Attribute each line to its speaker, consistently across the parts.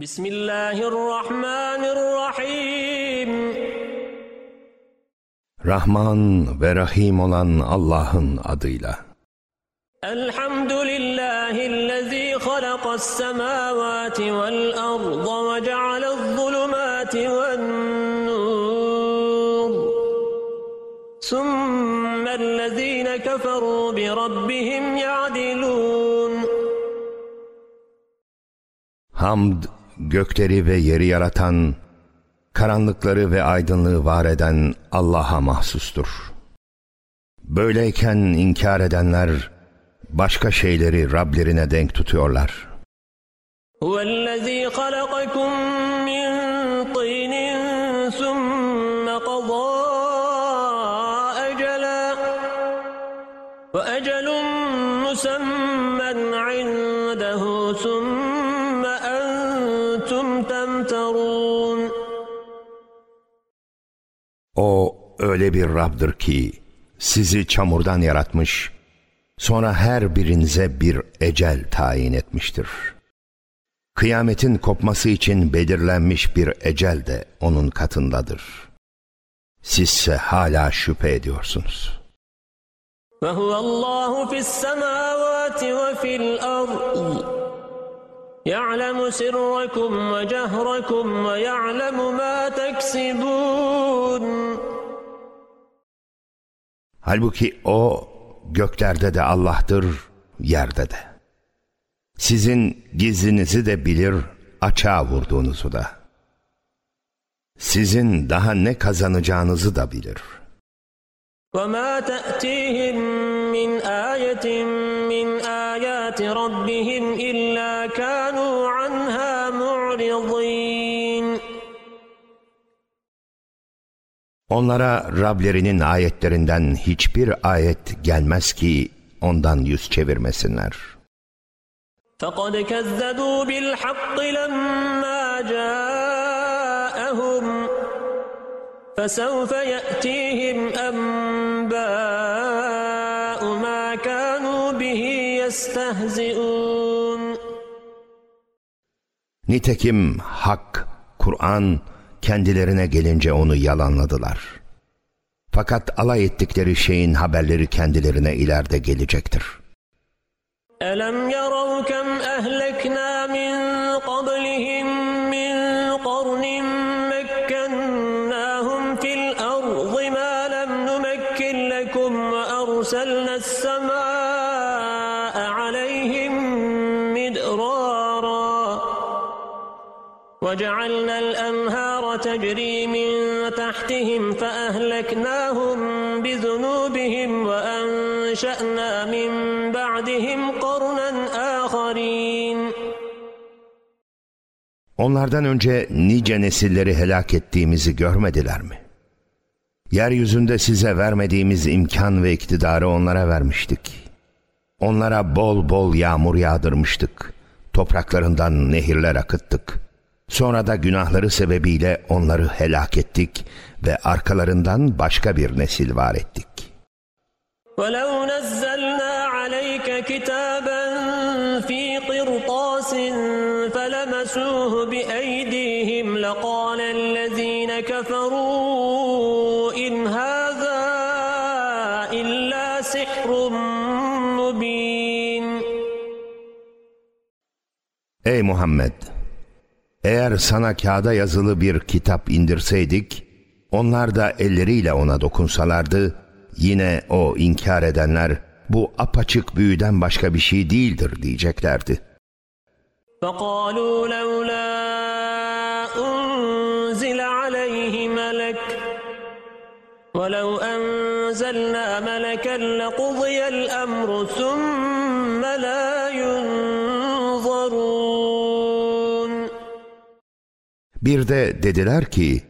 Speaker 1: بسم الله الرحمن الرحيم
Speaker 2: رحمن ورحيم olan Allah'ın adıyla
Speaker 1: الحمد لله الذي خلق السماوات والأرض وجعل الظلمات والنور ثم الذين كفروا بربهم يعدلون
Speaker 2: حمد gökleri ve yeri yaratan, karanlıkları ve aydınlığı var eden Allah'a mahsustur. Böyleyken inkar edenler, başka şeyleri Rablerine denk tutuyorlar.
Speaker 1: وَالَّذ۪ي
Speaker 2: O öyle bir Rab'dır ki sizi çamurdan yaratmış, sonra her birinize bir ecel tayin etmiştir. Kıyametin kopması için belirlenmiş bir ecel de onun katındadır. Sizse hala şüphe ediyorsunuz.
Speaker 1: وَهُوَ اللّٰهُ فِي السَّمَاوَاتِ وَفِي الْأَرْضِ يعلم سركم وجهركم ويعلم ما تكسبون
Speaker 2: Halbuki o göklerde de Allah'tır, yerde de. Sizin gizlinizi de bilir, açığa vurduğunuzu da. Sizin daha ne kazanacağınızı da bilir.
Speaker 1: وَمَا تَأْتِيهِمْ مِنْ آيَةٍ
Speaker 2: Onlara Rablerinin ayetlerinden hiçbir ayet gelmez ki ondan yüz çevirmesinler.
Speaker 1: فَقَدْ كَذَّبُوا بِالْحَقِّ لَمَّا جَاءَهُمْ فَسَوْفَ يَأْتِيهِمْ أَنْبَاءُ مَا كَانُوا بِهِ يَسْتَهْزِئُونَ
Speaker 2: Nitekim hak, Kur'an, kendilerine gelince onu yalanladılar. Fakat alay ettikleri şeyin haberleri kendilerine ileride gelecektir.
Speaker 1: أَلَمْ يَرَوْا كَمْ min مِنْ قَبْلِهِمْ مِنْ قَرْنٍ مَكَّنَّاهُمْ فِي الْأَرْضِ مَا لَمْ نُمَكِّنْ لَكُمْ وَأَرْسَلْنَا السَّمَاءَ عَلَيْهِمْ مِدْرَارًا وَجَعَلْنَا الْأَنْهَارَ وتجري من تحتهم فأهلكناهم بذنوبهم وأنشأنا من بعدهم قرنا آخرين
Speaker 2: Onlardan önce nice nesilleri helak ettiğimizi görmediler mi? Yeryüzünde size vermediğimiz imkan ve iktidarı onlara vermiştik. Onlara bol bol yağmur yağdırmıştık. Topraklarından nehirler akıttık.'' Sonra da günahları sebebiyle onları helak ettik ve arkalarından başka bir nesil var ettik.
Speaker 1: وَلَوْ نَزَّلْنَا عَلَيْكَ كِتَابًا فِي قِرْطَاسٍ فَلَمَسُوهُ بِأَيْدِيهِمْ لَقَالَ الَّذ۪ينَ كَفَرُوا اِنْ هَذَا اِلَّا سِحْرٌ مُّب۪ينٌ
Speaker 2: Ey Muhammed! Eğer sana kağıda yazılı bir kitap indirseydik, onlar da elleriyle ona dokunsalardı, yine o inkar edenler bu apaçık büyüden başka bir şey değildir diyeceklerdi.
Speaker 1: وَلَوْ أَنْزَلْنَا مَلَكًا لَقُضِيَ الْأَمْرُ ثُمَّ
Speaker 2: Bir de dediler ki,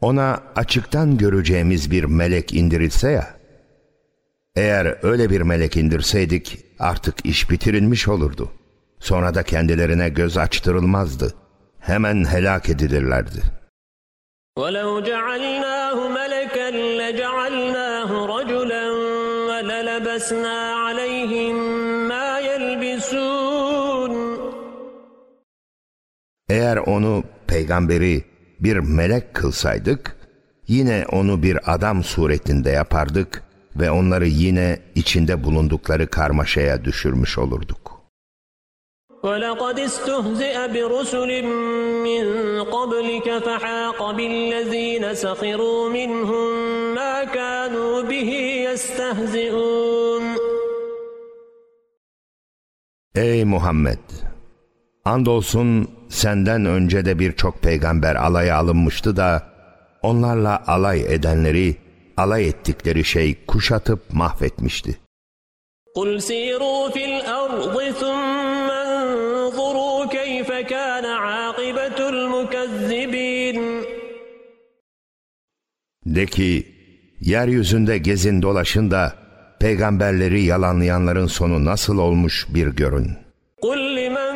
Speaker 2: ona açıktan göreceğimiz bir melek indirilse ya, eğer öyle bir melek indirseydik artık iş bitirilmiş olurdu. Sonra da kendilerine göz açtırılmazdı. Hemen helak edilirlerdi. وَلَوْ
Speaker 1: جَعَلْنَاهُ مَلَكًا لَجَعَلْنَاهُ رَجُلًا وَلَلَبَسْنَا عَلَيْهِمْ مَا يَلْبِسُونَ
Speaker 2: Eğer onu peygamberi bir melek kılsaydık, yine onu bir adam suretinde yapardık ve onları yine içinde bulundukları karmaşaya düşürmüş olurduk.
Speaker 1: وَلَقَدْ اسْتُهْزِئَ بِرُسُلٍ مِّن قَبْلِكَ فَحَاقَ بِالَّذ۪ينَ سَخِرُوا مِنْهُمْ مَا كَانُوا بِهِ يَسْتَهْزِئُونَ
Speaker 2: Ey Muhammed! Andolsun senden önce de birçok peygamber alaya alınmıştı da onlarla alay edenleri alay ettikleri şey kuşatıp mahvetmişti.
Speaker 1: قُلْ سِيرُوا فِي الْأَرْضِ ثُمَّ كَيْفَ كَانَ عَاقِبَةُ الْمُكَذِّبِينَ
Speaker 2: De ki, yeryüzünde gezin dolaşın da peygamberleri yalanlayanların sonu nasıl olmuş bir görün.
Speaker 1: قُلْ لِمَنْ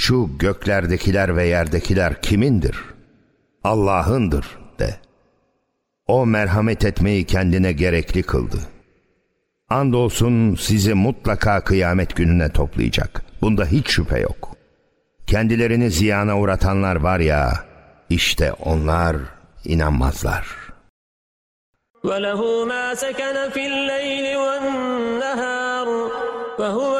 Speaker 2: şu göklerdekiler ve yerdekiler kimindir? Allah'ındır de. O merhamet etmeyi kendine gerekli kıldı. Andolsun sizi mutlaka kıyamet gününe toplayacak. Bunda hiç şüphe yok. Kendilerini ziyana uğratanlar var ya, işte onlar inanmazlar.
Speaker 1: وَلَهُ مَا سَكَنَ فِي اللَّيْلِ وَالنَّهَارِ وَهُوَ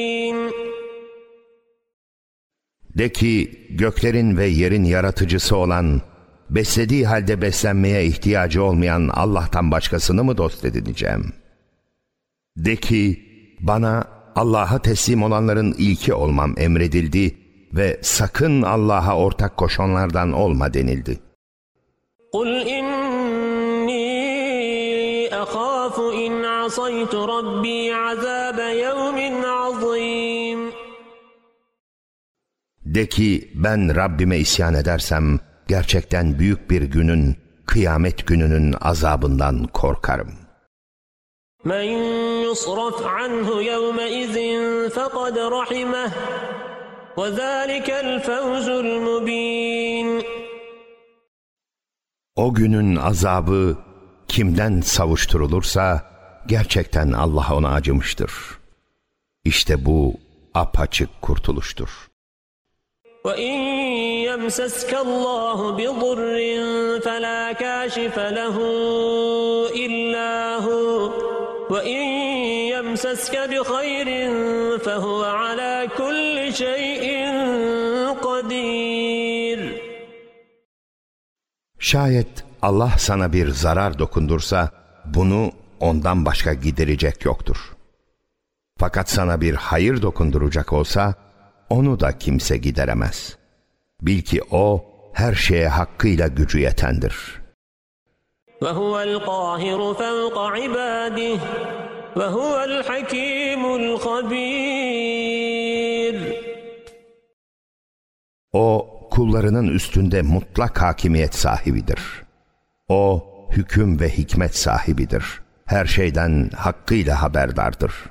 Speaker 2: de ki göklerin ve yerin yaratıcısı olan, beslediği halde beslenmeye ihtiyacı olmayan Allah'tan başkasını mı dost edineceğim? De ki bana Allah'a teslim olanların ilki olmam emredildi ve sakın Allah'a ortak koşanlardan olma denildi.
Speaker 1: قُلْ اِنِّي اَخَافُ اِنْ عَصَيْتُ رَبِّي عَذَابَ يَوْمٍ عَظِيمٍ
Speaker 2: de ki ben Rabbime isyan edersem gerçekten büyük bir günün, kıyamet gününün azabından korkarım.
Speaker 1: مَنْ يُصْرَفْ عَنْهُ يَوْمَئِذٍ فَقَدْ رَحِمَهُ وَذَٰلِكَ الْفَوْزُ الْمُب۪ينَ
Speaker 2: O günün azabı kimden savuşturulursa gerçekten Allah ona acımıştır. İşte bu apaçık kurtuluştur. وَإِنْ
Speaker 1: يَمْسَسْكَ اللّٰهُ بِضُرٍّ فَلَا كَاشِفَ لَهُ إِلَّا هُوَ وَإِنْ يَمْسَسْكَ بِخَيْرٍ فَهُوَ عَلَى كُلِّ شَيْءٍ قَدِيرٌ
Speaker 2: Şayet Allah sana bir zarar dokundursa, bunu ondan başka giderecek yoktur. Fakat sana bir hayır dokunduracak olsa, onu da kimse gideremez. Bil ki o her şeye hakkıyla gücü yetendir.
Speaker 1: وَهُوَ الْقَاهِرُ فَوْقَ عِبَادِهِ وَهُوَ الْحَكِيمُ الْخَبِيرُ
Speaker 2: O kullarının üstünde mutlak hakimiyet sahibidir. O hüküm ve hikmet sahibidir. Her şeyden hakkıyla haberdardır.''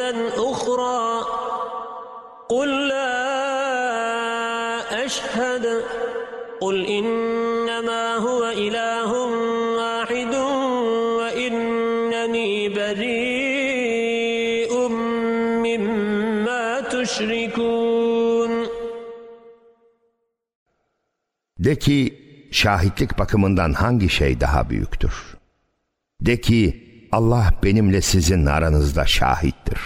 Speaker 2: De ki şahitlik bakımından hangi şey daha büyüktür? De ki Allah benimle sizin aranızda şahittir.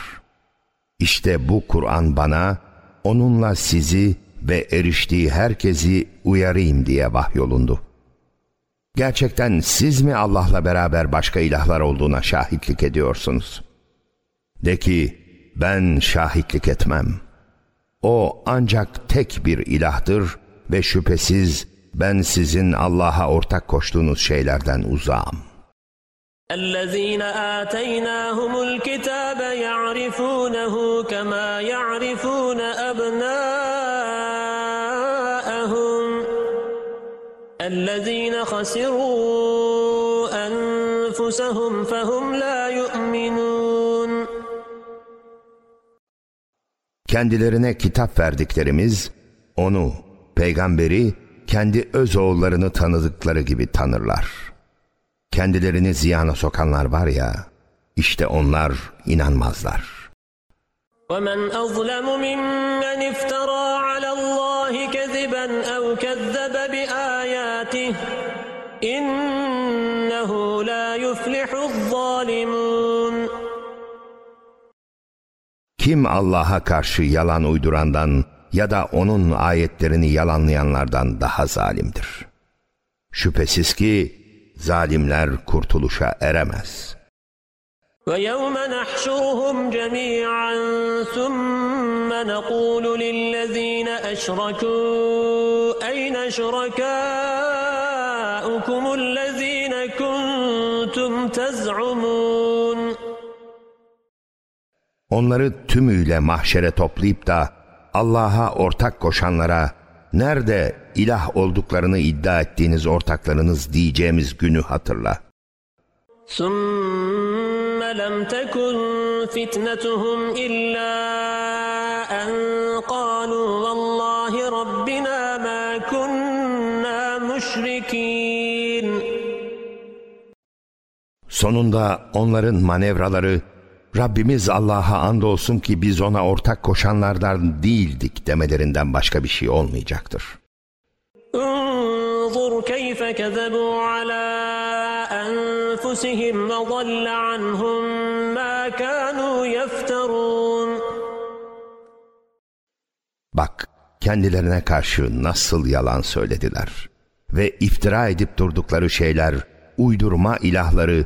Speaker 2: İşte bu Kur'an bana onunla sizi ve eriştiği herkesi uyarayım diye vahyolundu. Gerçekten siz mi Allah'la beraber başka ilahlar olduğuna şahitlik ediyorsunuz? De ki ben şahitlik etmem. O ancak tek bir ilahtır ve şüphesiz ben sizin Allah'a ortak koştuğunuz şeylerden uzağım.
Speaker 1: اَلَّذ۪ينَ آتَيْنَاهُمُ الْكِتَابَ يَعْرِفُونَهُ كَمَا يَعْرِفُونَ أَبْنَاءَهُمْ اَلَّذ۪ينَ خَسِرُوا أَنفُسَهُمْ فَهُمْ لَا يُؤْمِنُونَ
Speaker 2: Kendilerine kitap verdiklerimiz, onu peygamberi kendi öz oğullarını tanıdıkları gibi tanırlar. Kendilerini ziyana sokanlar var ya, işte onlar inanmazlar.
Speaker 1: وَمَنْ أَظْلَمُ مِمَّنْ اِفْتَرَى عَلَى اللّٰهِ كَذِبًا اَوْ كَذَّبَ بِآيَاتِهِ اِنَّهُ لَا يُفْلِحُ الظَّالِمُونَ
Speaker 2: Kim Allah'a karşı yalan uydurandan ya da onun ayetlerini yalanlayanlardan daha zalimdir. Şüphesiz ki zalimler kurtuluşa eremez.
Speaker 1: وَيَوْمَ نَحْشُرُهُمْ جَمِيعًا ثُمَّ نَقُولُ لِلَّذ۪ينَ أَشْرَكُوا أَيْنَ شُرَكَاؤُكُمُ الَّذ۪ينَ كُنْتُمْ تَزْعُمُونَ
Speaker 2: Onları tümüyle mahşere toplayıp da Allah'a ortak koşanlara nerede ilah olduklarını iddia ettiğiniz ortaklarınız diyeceğimiz günü hatırla.
Speaker 1: ثُمَّ لَمْ تَكُنْ فِتْنَتُهُمْ إِلَّا أَنْ قَالُوا وَاللّٰهِ رَبِّنَا مَا كُنَّا مُشْرِكِينَ
Speaker 2: Sonunda onların manevraları Rabbimiz Allah'a andolsun ki biz ona ortak koşanlardan değildik demelerinden başka bir şey olmayacaktır.
Speaker 1: انظر كيف كذبوا على أنفسهم وضل عنهم ما كانوا يفترون
Speaker 2: Bak kendilerine karşı nasıl yalan söylediler ve iftira edip durdukları şeyler uydurma ilahları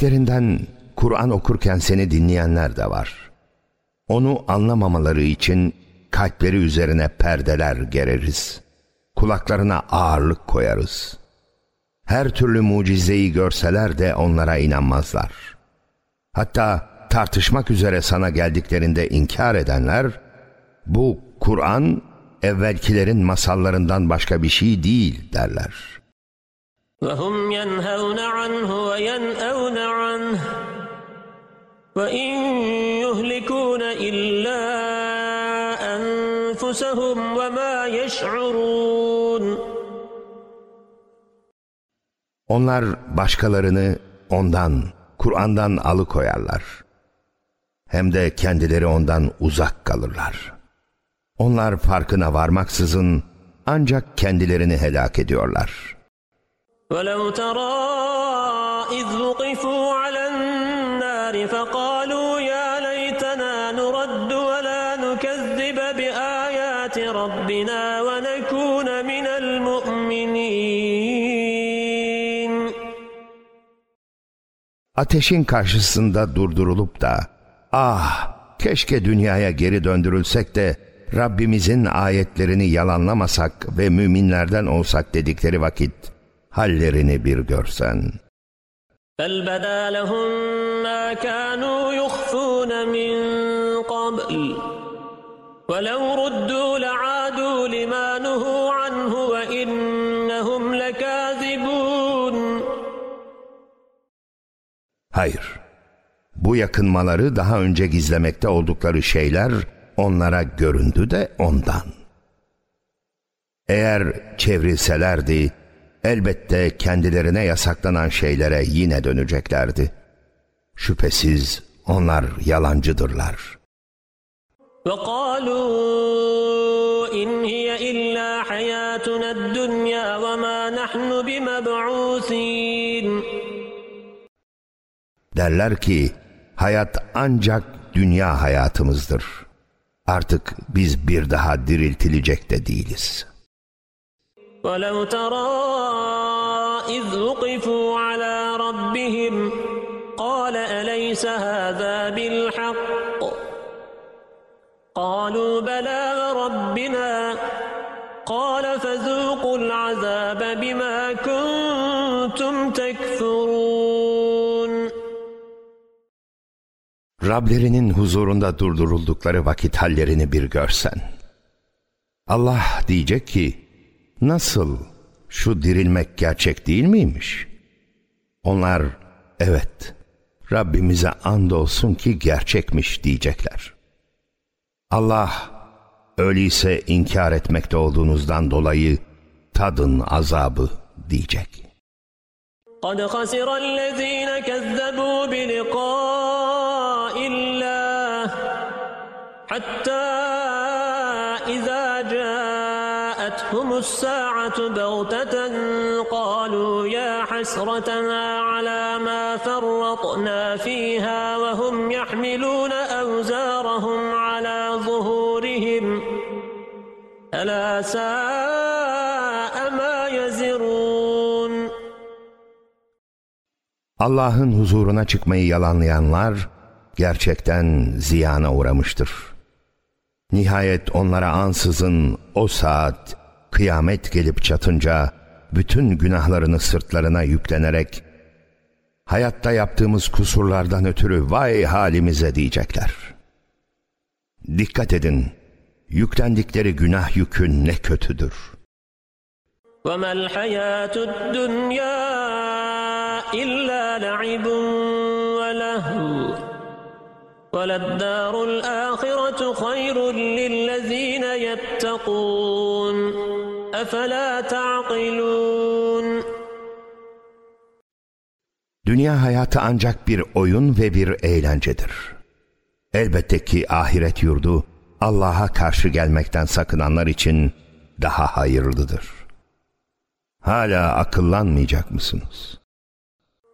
Speaker 2: İçlerinden Kur'an okurken seni dinleyenler de var. Onu anlamamaları için kalpleri üzerine perdeler gereriz. Kulaklarına ağırlık koyarız. Her türlü mucizeyi görseler de onlara inanmazlar. Hatta tartışmak üzere sana geldiklerinde inkar edenler, bu Kur'an evvelkilerin masallarından başka bir şey değil derler.''
Speaker 1: وهم ينهون عنه وينأون عنه وإن يهلكون إلا أنفسهم وما يشعرون
Speaker 2: Onlar başkalarını ondan, Kur'an'dan alıkoyarlar. Hem de kendileri ondan uzak kalırlar. Onlar farkına varmaksızın ancak kendilerini helak ediyorlar.''
Speaker 1: ولو ترى إذ وقفوا على النار فقالوا يا ليتنا نرد ولا نكذب بآيات ربنا ونكون من المؤمنين
Speaker 2: Ateşin karşısında durdurulup da ah keşke dünyaya geri döndürülsek de Rabbimizin ayetlerini yalanlamasak ve müminlerden olsak dedikleri vakit hallerini bir görsen.
Speaker 1: بَلْ بَدَا لَهُمْ مَا كَانُوا يُخْفُونَ مِنْ قَبْلِ وَلَوْ رُدُّوا لَعَادُوا لِمَا نُهُوا عَنْهُ وَإِنَّهُمْ لَكَاذِبُونَ
Speaker 2: Hayır, bu yakınmaları daha önce gizlemekte oldukları şeyler onlara göründü de ondan. Eğer çevrilselerdi, elbette kendilerine yasaklanan şeylere yine döneceklerdi. Şüphesiz onlar yalancıdırlar.
Speaker 1: وَقَالُوا اِنْ هِيَ اِلَّا حَيَاتُنَا الدُّنْيَا وَمَا نَحْنُ بِمَبْعُوثِينَ
Speaker 2: Derler ki, hayat ancak dünya hayatımızdır. Artık biz bir daha diriltilecek de değiliz.''
Speaker 1: ولو ترى إذ وقفوا على ربهم قال أليس هذا بالحق قالوا بلى ربنا قال فذوقوا العذاب بما كنتم تكفرون
Speaker 2: Rablerinin huzurunda durduruldukları vakit hallerini bir görsen. Allah diyecek ki, Nasıl şu dirilmek gerçek değil miymiş? Onlar evet Rabbimize and olsun ki gerçekmiş diyecekler. Allah öyleyse inkar etmekte olduğunuzdan dolayı tadın azabı diyecek.
Speaker 1: قَدْ خَسِرَ الَّذ۪ينَ كَذَّبُوا بِلِقَاءِ اللّٰهِ حَتَّى اِذَا الساعة بغتة قالوا يا حسرتنا على ما فرطنا فيها وهم يحملون أوزارهم على ظهورهم ألا ساء ما يزرون
Speaker 2: Allah'ın huzuruna çıkmayı yalanlayanlar gerçekten ziyana uğramıştır. Nihayet onlara ansızın o saat kıyamet gelip çatınca bütün günahlarını sırtlarına yüklenerek hayatta yaptığımız kusurlardan ötürü vay halimize diyecekler. Dikkat edin, yüklendikleri günah yükü ne kötüdür.
Speaker 1: وَمَا الْحَيَاةُ الدُّنْيَا إِلَّا لَعِبٌ وَلَهُ وَلَلدَّارُ الْآخِرَةُ خَيْرٌ لِلَّذ۪ينَ يَتَّقُونَ
Speaker 2: Dünya hayatı ancak bir oyun ve bir eğlencedir. Elbette ki ahiret yurdu Allah'a karşı gelmekten sakınanlar için daha hayırlıdır. Hala akıllanmayacak mısınız?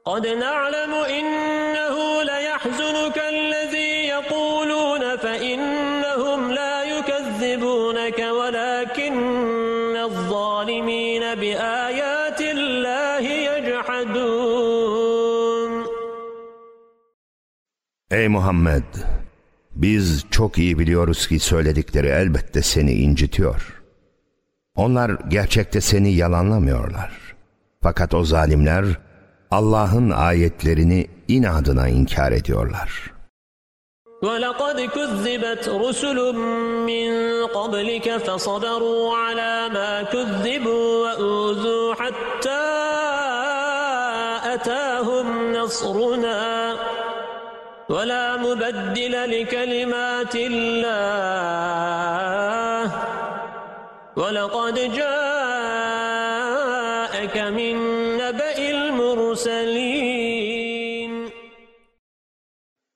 Speaker 1: قَدْ نَعْلَمُ اِنَّهُ لَيَحْزُنُكَ الَّذ۪ي
Speaker 2: Ey Muhammed! Biz çok iyi biliyoruz ki söyledikleri elbette seni incitiyor. Onlar gerçekte seni yalanlamıyorlar. Fakat o zalimler Allah'ın ayetlerini inadına inkar ediyorlar.
Speaker 1: وَلَقَدْ كُذِّبَتْ رُسُلٌ مِّن قَبْلِكَ فَصَبَرُوا عَلَى مَا كُذِّبُوا وَأُوذُوا حَتَّى أَتَاهُمْ نَصْرُنَا ولا مبدل لكلمات الله ولقد جاءك من نبأ المرسلين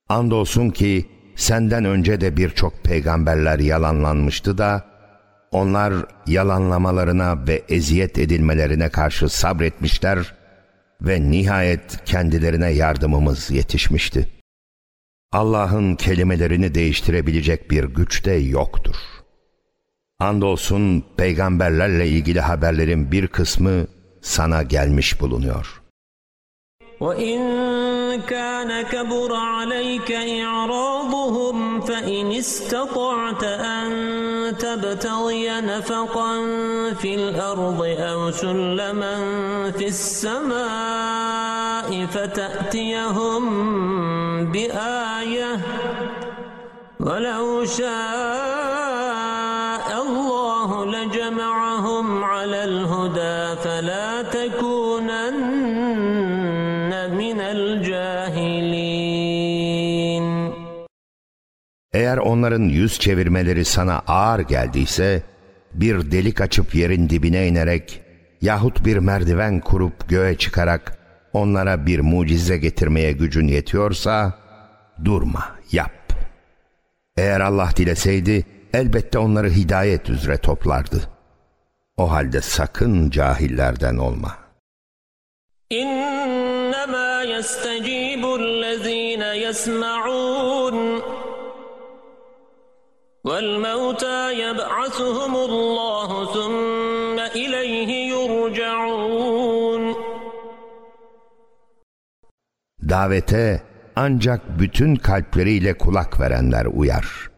Speaker 2: Andolsun ki senden önce de birçok peygamberler yalanlanmıştı da onlar yalanlamalarına ve eziyet edilmelerine karşı sabretmişler ve nihayet kendilerine yardımımız yetişmişti.'' Allah'ın kelimelerini değiştirebilecek bir güç de yoktur. Andolsun peygamberlerle ilgili haberlerin bir kısmı sana gelmiş bulunuyor.
Speaker 1: وَاِنْ كَانَ كَبُرَ عَلَيْكَ اِعْرَاضُهُمْ فَاِنْ اِسْتَطَعْتَ اَنْ تَبْتَغِيَ نَفَقًا فِي الْأَرْضِ اَوْ سُلَّمًا فِي السَّمَاءِ فَتَأْتِيَهُمْ بآية ولو شاء الله لجمعهم على الهدى فلا تكونن من الجاهلين
Speaker 2: Eğer onların yüz çevirmeleri sana ağır geldiyse bir delik açıp yerin dibine inerek yahut bir merdiven kurup göğe çıkarak onlara bir mucize getirmeye gücün yetiyorsa, durma, yap. Eğer Allah dileseydi elbette onları hidayet üzere toplardı. O halde sakın cahillerden olma.
Speaker 1: İnnemâ yestecibüllezîne yesma'ûn وَالْمَوْتَى يَبْعَثُهُمُ اللّٰهُ ثُمَّ اِلَيْهِ يُرْجَعُونَ
Speaker 2: Davete ancak bütün kalpleriyle kulak verenler uyar.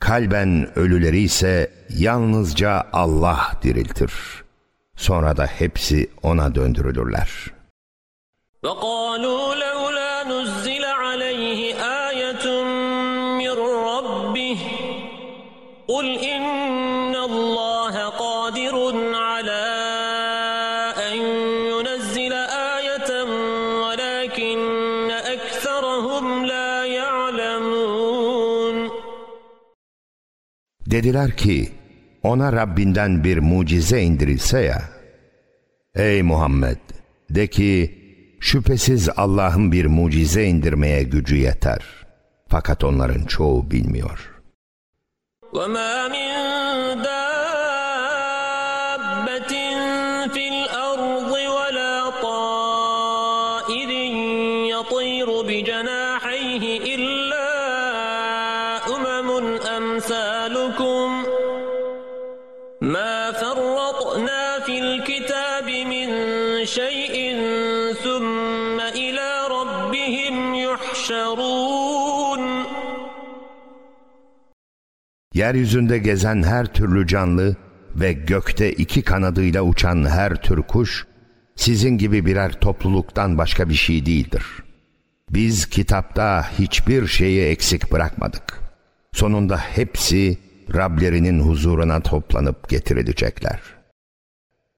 Speaker 2: Kalben ölüleri ise yalnızca Allah diriltir. Sonra da hepsi ona döndürülürler.
Speaker 1: وَقَالُوا
Speaker 2: Dediler ki, ona Rabbinden bir mucize indirilse ya. Ey Muhammed! De ki, şüphesiz Allah'ın bir mucize indirmeye gücü yeter. Fakat onların çoğu bilmiyor.
Speaker 1: وَمَا مِنْ دَابَّةٍ فِي الْأَرْضِ وَلَا طَائِرٍ يَطِيرُ بِجَنَاهِ
Speaker 2: yeryüzünde gezen her türlü canlı ve gökte iki kanadıyla uçan her tür kuş, sizin gibi birer topluluktan başka bir şey değildir. Biz kitapta hiçbir şeyi eksik bırakmadık. Sonunda hepsi Rablerinin huzuruna toplanıp getirilecekler.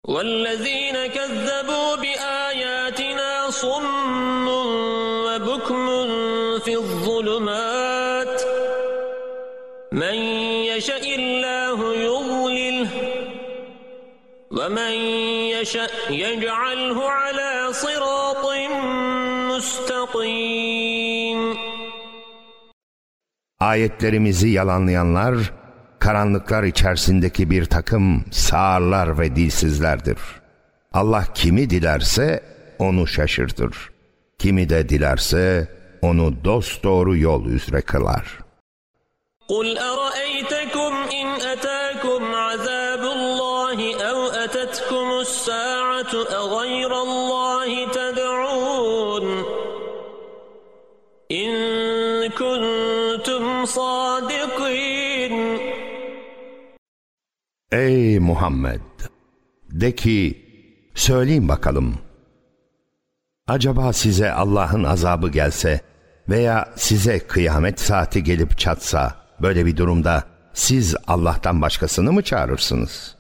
Speaker 1: وَالَّذ۪ينَ كَذَّبُوا بِآيَاتِنَا صُمٌّ يشأ يجعله على صراط مستقيم
Speaker 2: Ayetlerimizi yalanlayanlar, karanlıklar içerisindeki bir takım sağırlar ve dilsizlerdir. Allah kimi dilerse onu şaşırtır. Kimi de dilerse onu dosdoğru yol üzere kılar.
Speaker 1: قُلْ أَرَأَيْتَكُمْ اِنْ أَتَى
Speaker 2: Ey Muhammed! De ki, söyleyin bakalım. Acaba size Allah'ın azabı gelse veya size kıyamet saati gelip çatsa böyle bir durumda siz Allah'tan başkasını mı çağırırsınız?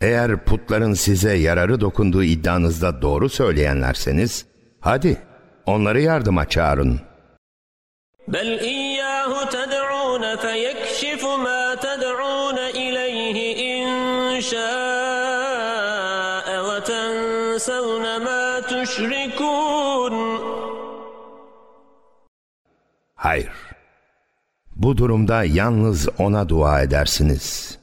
Speaker 2: Eğer putların size yararı dokunduğu iddianızda doğru söyleyenlerseniz, hadi onları yardıma çağırın.
Speaker 1: بَلْ اِيَّاهُ تَدْعُونَ فَيَكْشِفُ مَا تَدْعُونَ الْفَحْشَاءَ وَتَنْسَوْنَ مَا تُشْرِكُونَ
Speaker 2: Hayır. Bu durumda yalnız ona dua edersiniz.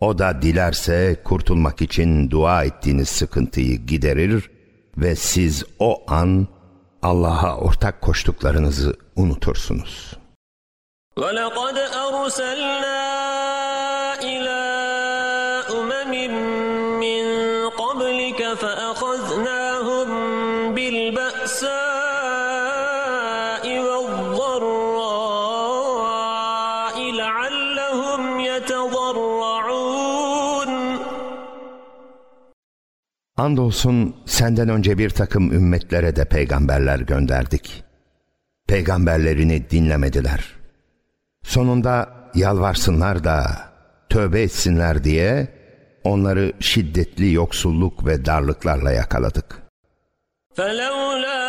Speaker 2: O da dilerse kurtulmak için dua ettiğiniz sıkıntıyı giderir ve siz o an Allah'a ortak koştuklarınızı unutursunuz.
Speaker 1: وَلَقَدْ أَرْسَلْنَا
Speaker 2: Andolsun senden önce bir takım ümmetlere de peygamberler gönderdik. Peygamberlerini dinlemediler. Sonunda yalvarsınlar da tövbe etsinler diye onları şiddetli yoksulluk ve darlıklarla yakaladık.
Speaker 1: فَلَوْلَا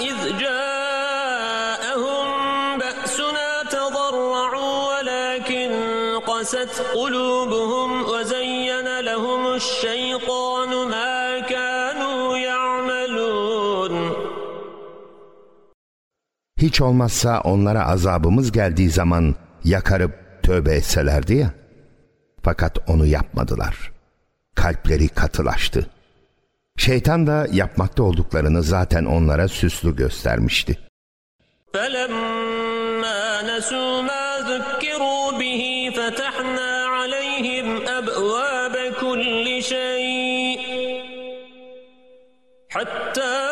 Speaker 1: اِذْ جَاءَهُمْ بَأْسُنَا تَضَرَّعُوا وَلَكِنْ قَسَتْ قُلُوبُهُمْ وَزَيَّنَ لَهُمُ الشَّيْءَ
Speaker 2: Hiç olmazsa onlara azabımız geldiği zaman yakarıp tövbe etselerdi ya. Fakat onu yapmadılar. Kalpleri katılaştı. Şeytan da yapmakta olduklarını zaten onlara süslü göstermişti.
Speaker 1: حَتَّى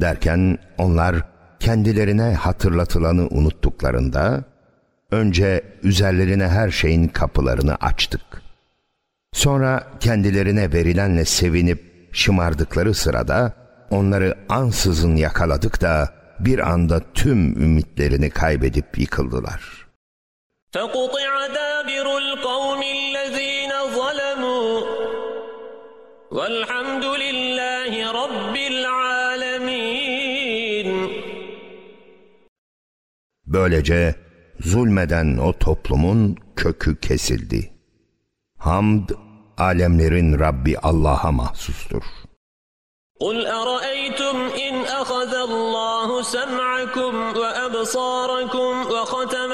Speaker 2: Derken onlar kendilerine hatırlatılanı unuttuklarında, önce üzerlerine her şeyin kapılarını açtık. Sonra kendilerine verilenle sevinip şımardıkları sırada onları ansızın yakaladık da bir anda tüm ümitlerini kaybedip yıkıldılar. فَقُطِعَ Böylece zulmeden o toplumun kökü kesildi. Hamd alemlerin Rabbi Allah'a mahsustur.
Speaker 1: قُلْ أَرَأَيْتُمْ إِنْ أَخَذَ اللّٰهُ سَمْعَكُمْ وَأَبْصَارَكُمْ وَخَتَمَ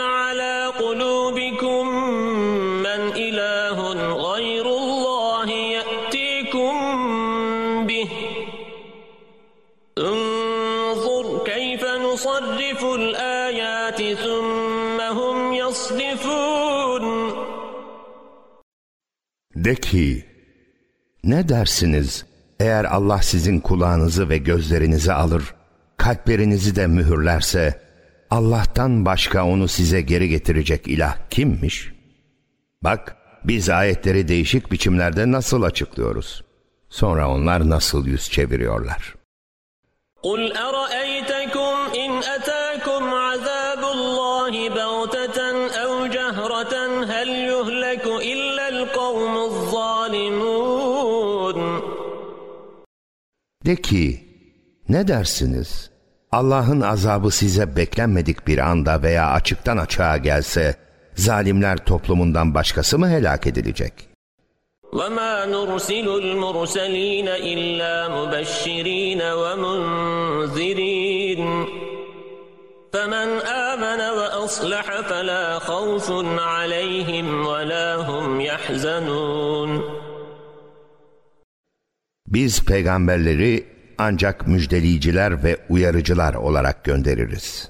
Speaker 2: De ki, ne dersiniz eğer Allah sizin kulağınızı ve gözlerinizi alır, kalplerinizi de mühürlerse, Allah'tan başka onu size geri getirecek ilah kimmiş? Bak, biz ayetleri değişik biçimlerde nasıl açıklıyoruz? Sonra onlar nasıl yüz çeviriyorlar?
Speaker 1: قُلْ أَرَأَيْتَكُمْ اِنْ أَتَى
Speaker 2: De ki, ne dersiniz? Allah'ın azabı size beklenmedik bir anda veya açıktan açığa gelse, zalimler toplumundan başkası mı helak edilecek?
Speaker 1: وَمَا نُرْسِلُ الْمُرْسَلِينَ إِلَّا مُبَشِّرِينَ وَمُنْذِرِينَ فَمَنْ آمَنَ وَأَصْلَحَ فَلَا خَوْفٌ عَلَيْهِمْ وَلَا هُمْ يَحْزَنُونَ
Speaker 2: biz peygamberleri ancak müjdeleyiciler ve uyarıcılar olarak göndeririz.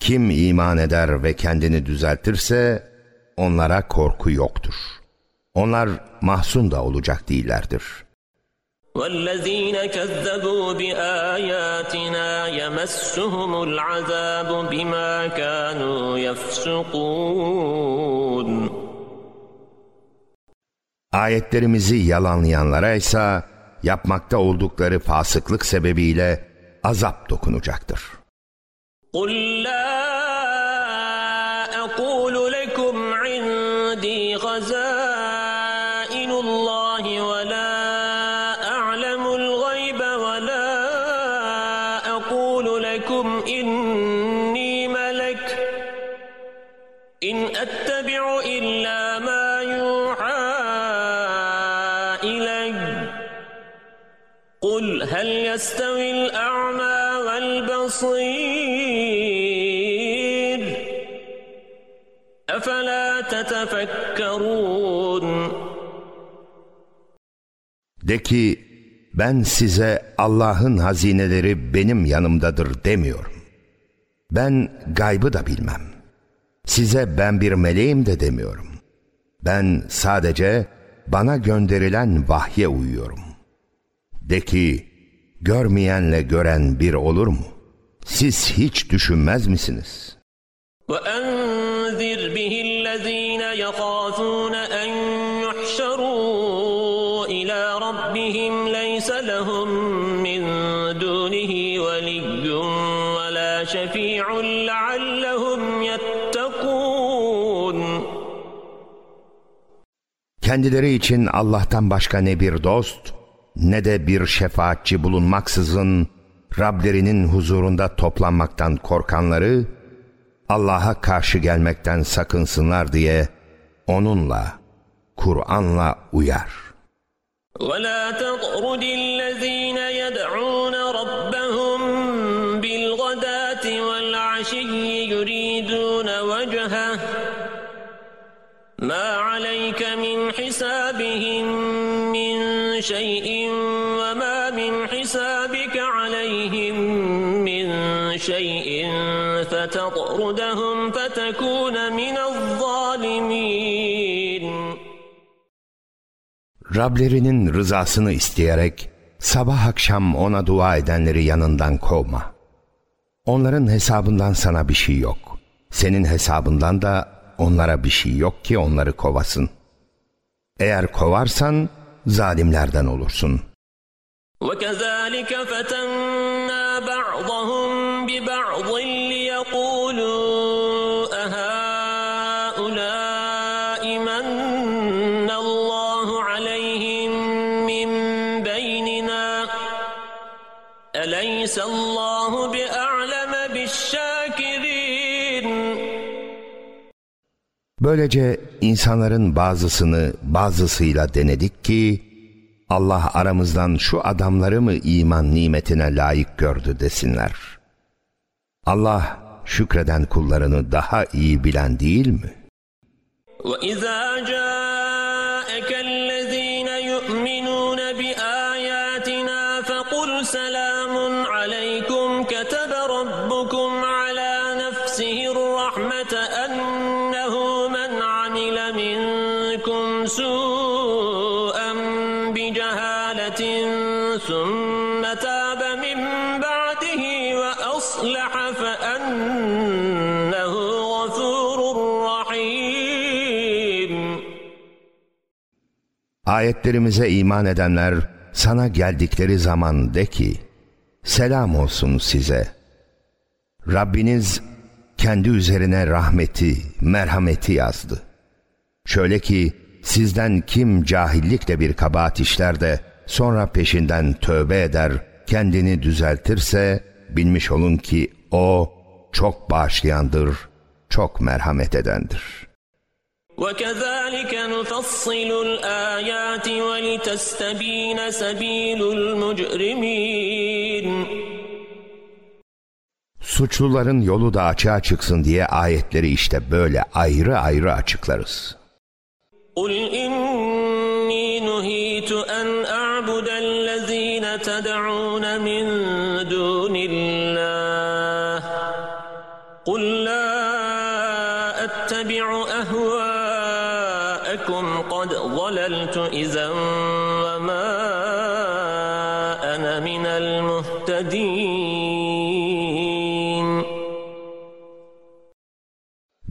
Speaker 2: Kim iman eder ve kendini düzeltirse onlara korku yoktur. Onlar mahzun da olacak değillerdir.''
Speaker 1: وَالَّذ۪ينَ كَذَّبُوا بِآيَاتِنَا يَمَسُّهُمُ الْعَذَابُ بِمَا كَانُوا يَفْسُقُونَ
Speaker 2: Ayetlerimizi yalanlayanlara ise yapmakta oldukları fasıklık sebebiyle azap dokunacaktır.
Speaker 1: قُلْ لَا أَقُولُ لَكُمْ عِنْدِي خَزَائِنُ اللّٰهِ وَلَا أَعْلَمُ الْغَيْبَ وَلَا أَقُولُ لَكُمْ إِنِّي مَلَكٌ إِنْ أَتَّبِعُ إِلَّا مَا هل يستوي الأعمى والبصير أفلا تتفكرون
Speaker 2: De ki ben size Allah'ın hazineleri benim yanımdadır demiyorum. Ben gaybı da bilmem. Size ben bir meleğim de demiyorum. Ben sadece bana gönderilen vahye uyuyorum. De ki görmeyenle gören bir olur mu? Siz hiç düşünmez misiniz?
Speaker 1: وَاَنْذِرْ بِهِ الَّذ۪ينَ يَخَافُونَ اَنْ يُحْشَرُوا اِلَى رَبِّهِمْ لَيْسَ لَهُمْ مِنْ دُونِهِ وَلِيٌّ وَلَا شَفِيعٌ لَعَلَّهُمْ يَتَّقُونَ
Speaker 2: Kendileri için Allah'tan başka ne bir dost, ne de bir şefaatçi bulunmaksızın Rablerinin huzurunda toplanmaktan korkanları Allah'a karşı gelmekten sakınsınlar diye onunla, Kur'an'la uyar.
Speaker 1: وَلَا تَطْرُدِ الَّذ۪ينَ يَدْعُونَ رَبَّهُمْ بِالْغَدَاتِ وَالْعَشِيِّ يُرِيدُونَ وَجْهَهُ مَا عَلَيْكَ مِنْ حِسَابِهِمْ مِنْ شيء وما من حسابك عليهم من شيء فتطردهم فتكون من الظالمين
Speaker 2: Rablerinin rızasını isteyerek sabah akşam ona dua edenleri yanından kovma. Onların hesabından sana bir şey yok. Senin hesabından da onlara bir şey yok ki onları kovasın. Eğer kovarsan zalimlerden olursun.
Speaker 1: وَكَذَٰلِكَ فَتَنْ
Speaker 2: Böylece insanların bazısını bazısıyla denedik ki Allah aramızdan şu adamları mı iman nimetine layık gördü desinler. Allah şükreden kullarını daha iyi bilen değil mi?
Speaker 1: وَإِذَا جَاءَ
Speaker 2: Ayetlerimize iman edenler sana geldikleri zaman de ki, selam olsun size. Rabbiniz kendi üzerine rahmeti, merhameti yazdı. Şöyle ki sizden kim cahillikle bir kabahat işler de sonra peşinden tövbe eder, kendini düzeltirse bilmiş olun ki o çok bağışlayandır, çok merhamet edendir.''
Speaker 1: وَكَذَلِكَ نُفَصِّلُ الْآيَاتِ وَلِتَسْتَب۪ينَ سَب۪يلُ الْمُجْرِم۪ينَ
Speaker 2: Suçluların yolu da açığa çıksın diye ayetleri işte böyle ayrı ayrı açıklarız. قُلْ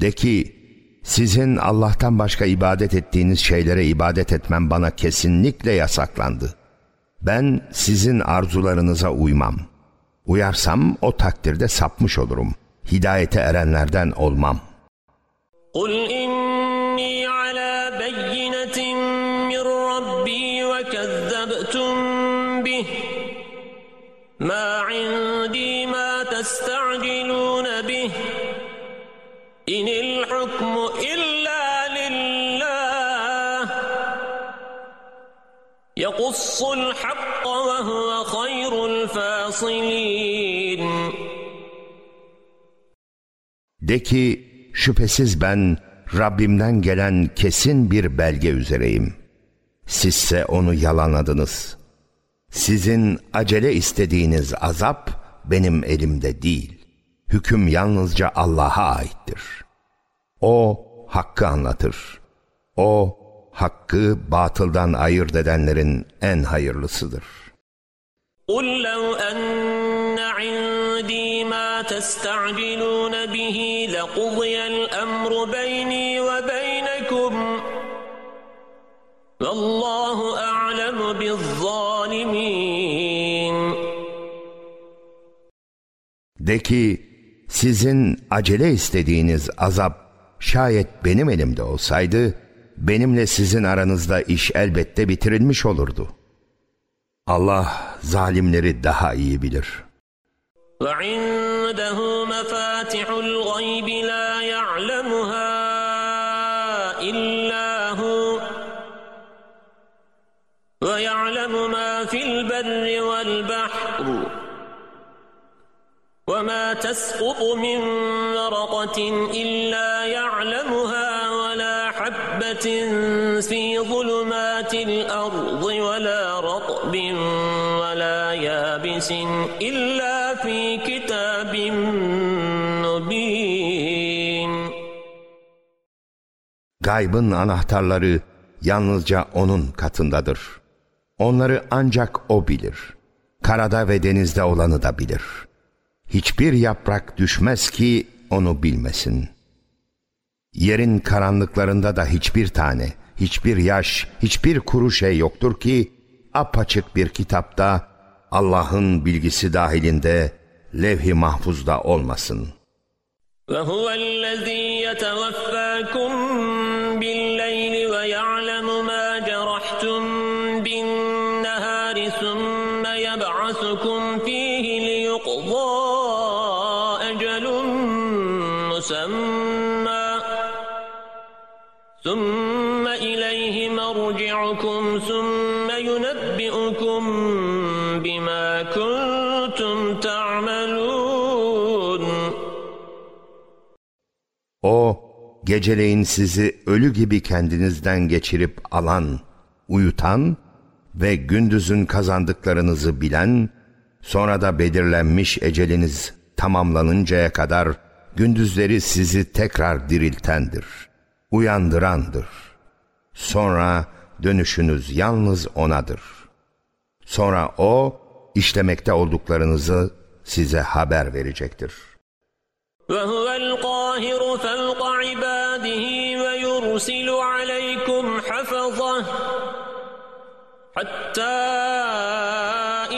Speaker 2: De ki sizin Allah'tan başka ibadet ettiğiniz şeylere ibadet etmem bana kesinlikle yasaklandı. Ben sizin arzularınıza uymam. Uyarsam o takdirde sapmış olurum. Hidayete erenlerden olmam.
Speaker 1: قُلْ يقص
Speaker 2: De ki şüphesiz ben Rabbimden gelen kesin bir belge üzereyim. Sizse onu yalanladınız. Sizin acele istediğiniz azap benim elimde değil. Hüküm yalnızca Allah'a aittir. O hakkı anlatır. O hakkı batıldan ayırt edenlerin en hayırlısıdır.
Speaker 1: قُلْ لَوْ أَنَّ عِنْدِي مَا تَسْتَعْجِلُونَ بِهِ لَقُضِيَ الْأَمْرُ بَيْنِي وَبَيْنَكُمْ وَاللّٰهُ أَعْلَمُ بِالظَّالِمِينَ
Speaker 2: De ki, sizin acele istediğiniz azap şayet benim elimde olsaydı, benimle sizin aranızda iş elbette bitirilmiş olurdu. Allah zalimleri daha iyi bilir.
Speaker 1: وَعِنْدَهُ مَفَاتِحُ الْغَيْبِ لَا يَعْلَمُهَا إِلَّا هُوَ وَيَعْلَمُ مَا فِي الْبَرِّ وَالْبَحْرِ وَمَا تَسْقُطُ مِنْ وَرَقَةٍ إِلَّا يَعْلَمُهَا في ظلمات الأرض ولا رطب ولا يابس إلا في كتاب مبين
Speaker 2: Gaybın anahtarları yalnızca O'nun katındadır. Onları ancak O bilir. Karada ve denizde olanı da bilir. Hiçbir yaprak düşmez ki onu bilmesin.'' Yerin karanlıklarında da hiçbir tane, hiçbir yaş, hiçbir kuru şey yoktur ki apaçık bir kitapta Allah'ın bilgisi dahilinde levh-i mahfuzda olmasın.
Speaker 1: وَهُوَ الَّذ۪ي يَتَوَفَّاكُمْ بِاللَّيْلِ وَيَعْلَمُ مَا جَرَحْتُمْ بِالنَّهَارِ ثُمَّ يَبْعَثُكُمْ ف۪يهِ لِيُقْضَى
Speaker 2: geceleyin sizi ölü gibi kendinizden geçirip alan, uyutan ve gündüzün kazandıklarınızı bilen, sonra da belirlenmiş eceliniz tamamlanıncaya kadar gündüzleri sizi tekrar diriltendir, uyandırandır. Sonra dönüşünüz yalnız O'nadır. Sonra O, işlemekte olduklarınızı size haber verecektir.''
Speaker 1: وهو القاهر فوق عباده ويرسل عليكم حفظه حتى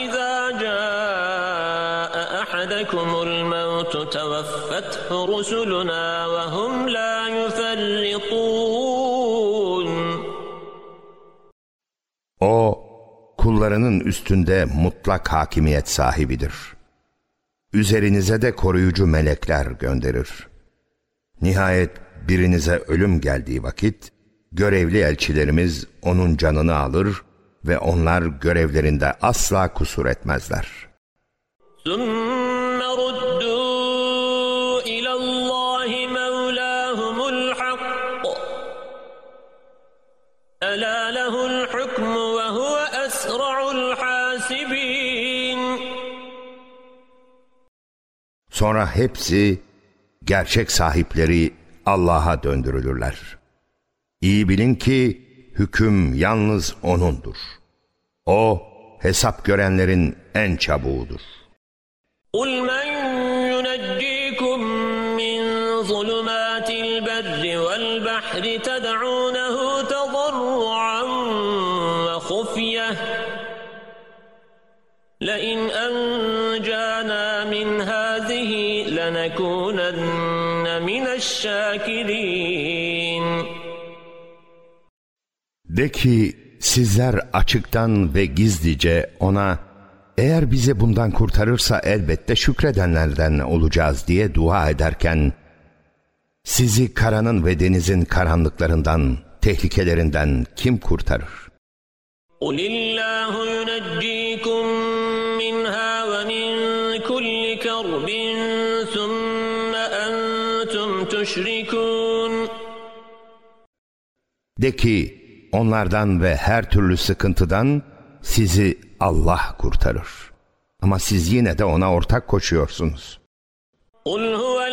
Speaker 1: إذا جاء أحدكم الموت توفته رسلنا وهم لا يفرطون
Speaker 2: O kullarının üstünde mutlak hakimiyet sahibidir. Üzerinize de koruyucu melekler gönderir. Nihayet birinize ölüm geldiği vakit, görevli elçilerimiz onun canını alır ve onlar görevlerinde asla kusur etmezler. أَلَا Sonra hepsi gerçek sahipleri Allah'a döndürülürler. İyi bilin ki hüküm yalnız O'nundur. O hesap görenlerin en çabuğudur. قُلْ مَنْ يُنَجِّيكُمْ
Speaker 1: مِنْ ظُلُمَاتِ الْبَرِّ وَالْبَحْرِ تَدْعُونَهُ تَضَرُّعًا وَخُفْيَةً لَئِنْ أَمْنَ
Speaker 2: De ki sizler açıktan ve gizlice ona eğer bizi bundan kurtarırsa elbette şükredenlerden olacağız diye dua ederken sizi karanın ve denizin karanlıklarından, tehlikelerinden kim kurtarır?
Speaker 1: قُلِ اللّٰهُ يُنَجِّي
Speaker 2: De ki onlardan ve her türlü sıkıntıdan sizi Allah kurtarır. Ama siz yine de ona ortak koşuyorsunuz.
Speaker 1: قُلْ هُوَ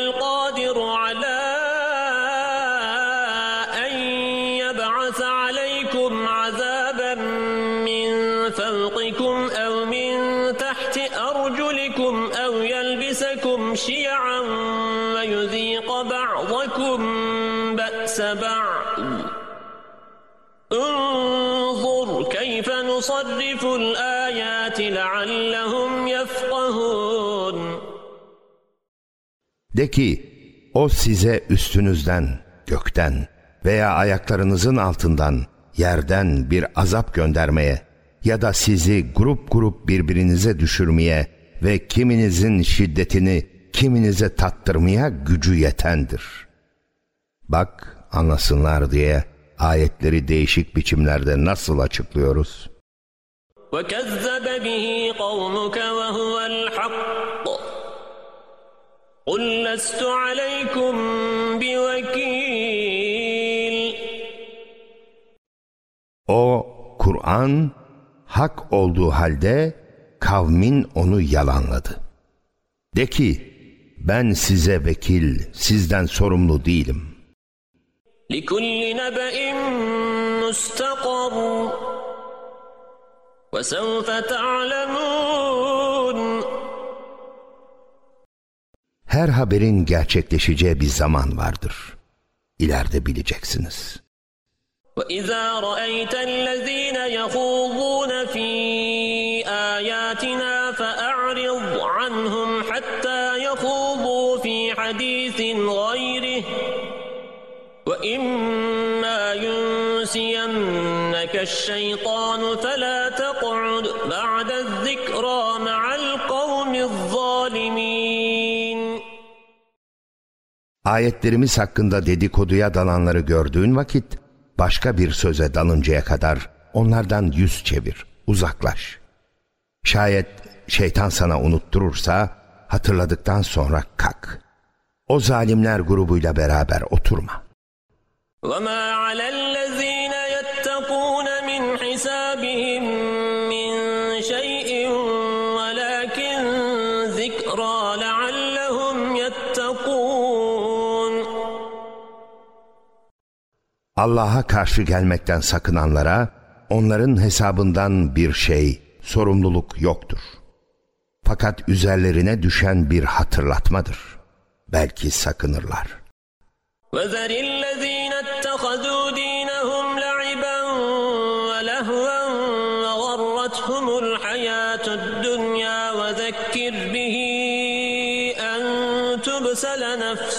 Speaker 1: ونصرف الآيات لعلهم يفقهون
Speaker 2: De ki, o size üstünüzden, gökten veya ayaklarınızın altından, yerden bir azap göndermeye ya da sizi grup grup birbirinize düşürmeye ve kiminizin şiddetini kiminize tattırmaya gücü yetendir. Bak anlasınlar diye ayetleri değişik biçimlerde nasıl açıklıyoruz?''
Speaker 1: وكذب به قومك وهو الحق قل لست عليكم بوكيل
Speaker 2: O Kur'an hak olduğu halde kavmin onu yalanladı. De ki ben size vekil, sizden sorumlu değilim.
Speaker 1: لِكُلِّ نَبَئٍ مُسْتَقَرٍ وَسَوْفَ تَعْلَمُونَ
Speaker 2: Her haberin gerçekleşeceği bir zaman vardır. İleride bileceksiniz.
Speaker 1: وَإِذَا رَأَيْتَ الَّذ۪ينَ يَخُوضُونَ ف۪ي آيَاتِنَا فَأَعْرِضْ عَنْهُمْ حَتَّى يَخُوضُوا ف۪ي حَد۪يثٍ غَيْرِهِ وَإِمَّا الشيطان فلا تقعد بعد الذكرى مع القوم الظالمين
Speaker 2: Ayetlerimiz hakkında dedikoduya dalanları gördüğün vakit başka bir söze dalıncaya kadar onlardan yüz çevir, uzaklaş. Şayet şeytan sana unutturursa hatırladıktan sonra kalk. O zalimler grubuyla beraber oturma.
Speaker 1: وَمَا عَلَى الَّذ۪ينَ يَتَّقُونَ من حسابهم من شيء ولكن ذكرى لعلهم يتقون
Speaker 2: Allah'a karşı gelmekten sakınanlara onların hesabından bir şey, sorumluluk yoktur. Fakat üzerlerine düşen bir hatırlatmadır. Belki sakınırlar.
Speaker 1: وَذَرِ الَّذ۪ينَ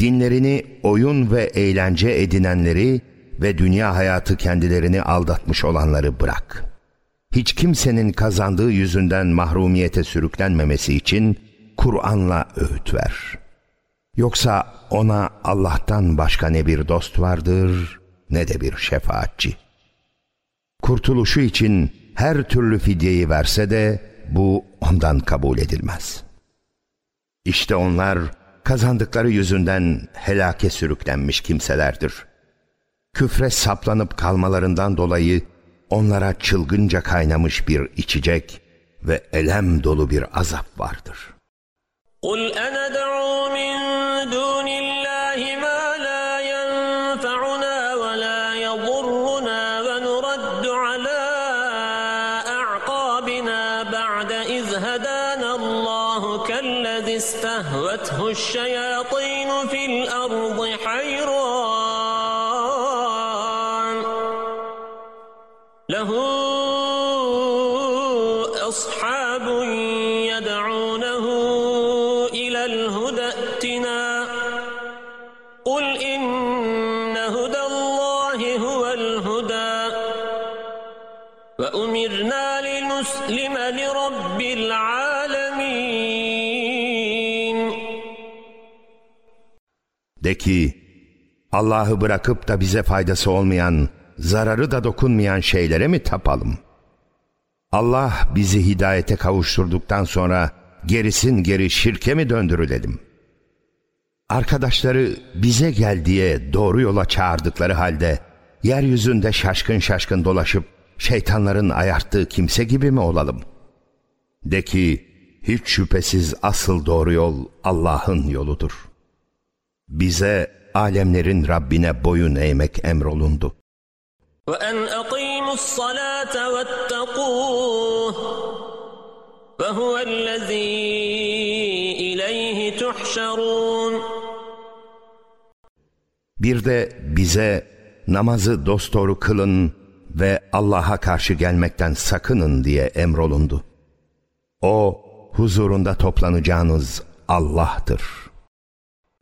Speaker 2: dinlerini oyun ve eğlence edinenleri ve dünya hayatı kendilerini aldatmış olanları bırak. Hiç kimsenin kazandığı yüzünden mahrumiyete sürüklenmemesi için Kur'an'la öğüt ver. Yoksa ona Allah'tan başka ne bir dost vardır ne de bir şefaatçi. Kurtuluşu için her türlü fidyeyi verse de bu ondan kabul edilmez. İşte onlar kazandıkları yüzünden helake sürüklenmiş kimselerdir. Küfre saplanıp kalmalarından dolayı onlara çılgınca kaynamış bir içecek ve elem dolu bir azap vardır.
Speaker 1: قُلْ أَنَدْعُوا
Speaker 2: ki Allah'ı bırakıp da bize faydası olmayan, zararı da dokunmayan şeylere mi tapalım? Allah bizi hidayete kavuşturduktan sonra gerisin geri şirke mi döndürülelim? Arkadaşları bize gel diye doğru yola çağırdıkları halde yeryüzünde şaşkın şaşkın dolaşıp şeytanların ayarttığı kimse gibi mi olalım? De ki hiç şüphesiz asıl doğru yol Allah'ın yoludur.'' Bize alemlerin Rabbine boyun eğmek emrolundu.
Speaker 1: وَاَنْ اَقِيمُوا الصَّلَاةَ وَاتَّقُوهُ وَهُوَ الَّذ۪ي اِلَيْهِ تُحْشَرُونَ
Speaker 2: Bir de bize namazı dosdoğru kılın ve Allah'a karşı gelmekten sakının diye emrolundu. O huzurunda toplanacağınız Allah'tır.''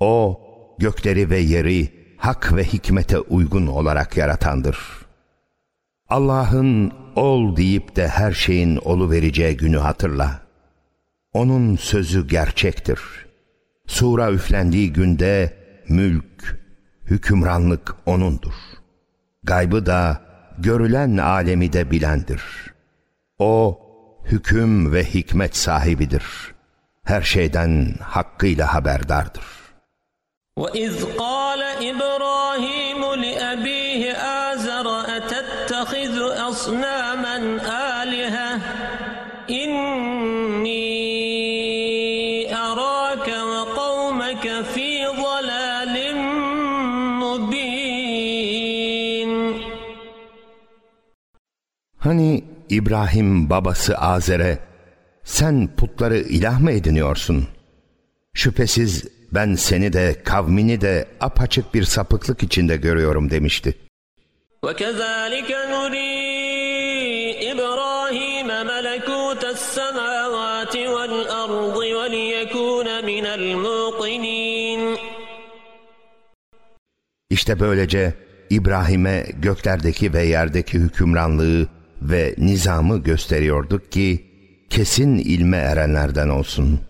Speaker 2: O gökleri ve yeri hak ve hikmete uygun olarak yaratandır. Allah'ın ol deyip de her şeyin olu vereceği günü hatırla. Onun sözü gerçektir. Sura üflendiği günde mülk, hükümranlık O'nundur. Gaybı da, görülen alemi de bilendir. O, hüküm ve hikmet sahibidir. Her şeyden hakkıyla haberdardır.
Speaker 1: وإذ قال إبراهيم لأبيه آزر أتتخذ أصناما آلهة إني أراك وقومك في ضلال مبين
Speaker 2: Hani İbrahim babası Azer'e sen putları ilah mı ediniyorsun? Şüphesiz ben seni de kavmini de apaçık bir sapıklık içinde görüyorum demişti.
Speaker 1: وَكَذَٰلِكَ نُرِي إِبْرَاهِيمَ مَلَكُوتَ السَّمَاوَاتِ وَالْأَرْضِ وَلِيَكُونَ مِنَ
Speaker 2: İşte böylece İbrahim'e göklerdeki ve yerdeki hükümranlığı ve nizamı gösteriyorduk ki kesin ilme erenlerden olsun.''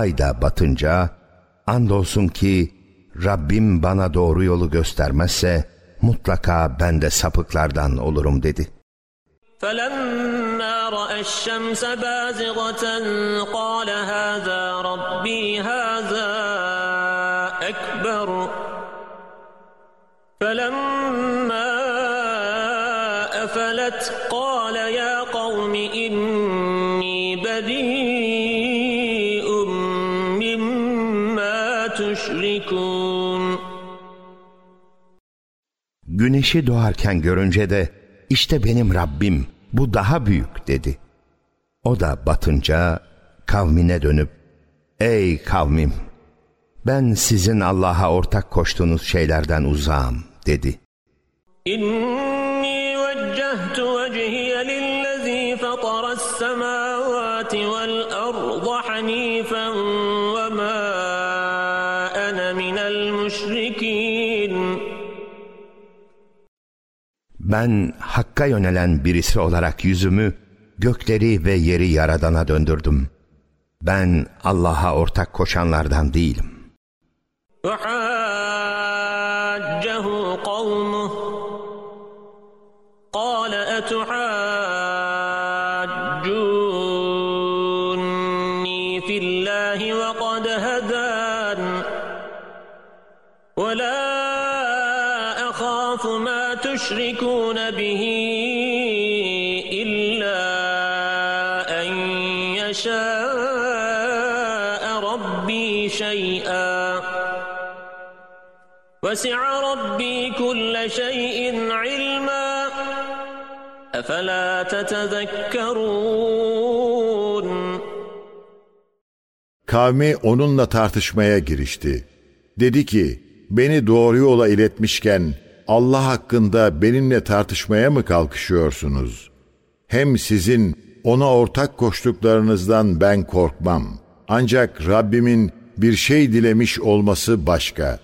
Speaker 2: ay da batınca, andolsun ki Rabbim bana doğru yolu göstermezse mutlaka ben de sapıklardan olurum dedi. فَلَمَّا Güneşi doğarken görünce de işte benim Rabbim bu daha büyük dedi. O da batınca kavmine dönüp ey kavmim ben sizin Allah'a ortak koştuğunuz şeylerden uzağım dedi. İn Ben Hakk'a yönelen birisi olarak yüzümü gökleri ve yeri yaradana döndürdüm. Ben Allah'a ortak koşanlardan değilim.
Speaker 1: وَسِعَ رَبِّي كُلَّ شَيْءٍ عِلْمًا أَفَلَا تَتَذَكَّرُونَ
Speaker 2: Kavmi onunla tartışmaya girişti. Dedi ki, beni doğru yola iletmişken Allah hakkında benimle tartışmaya mı kalkışıyorsunuz? Hem sizin ona ortak koştuklarınızdan ben korkmam. Ancak Rabbimin bir şey dilemiş olması başka.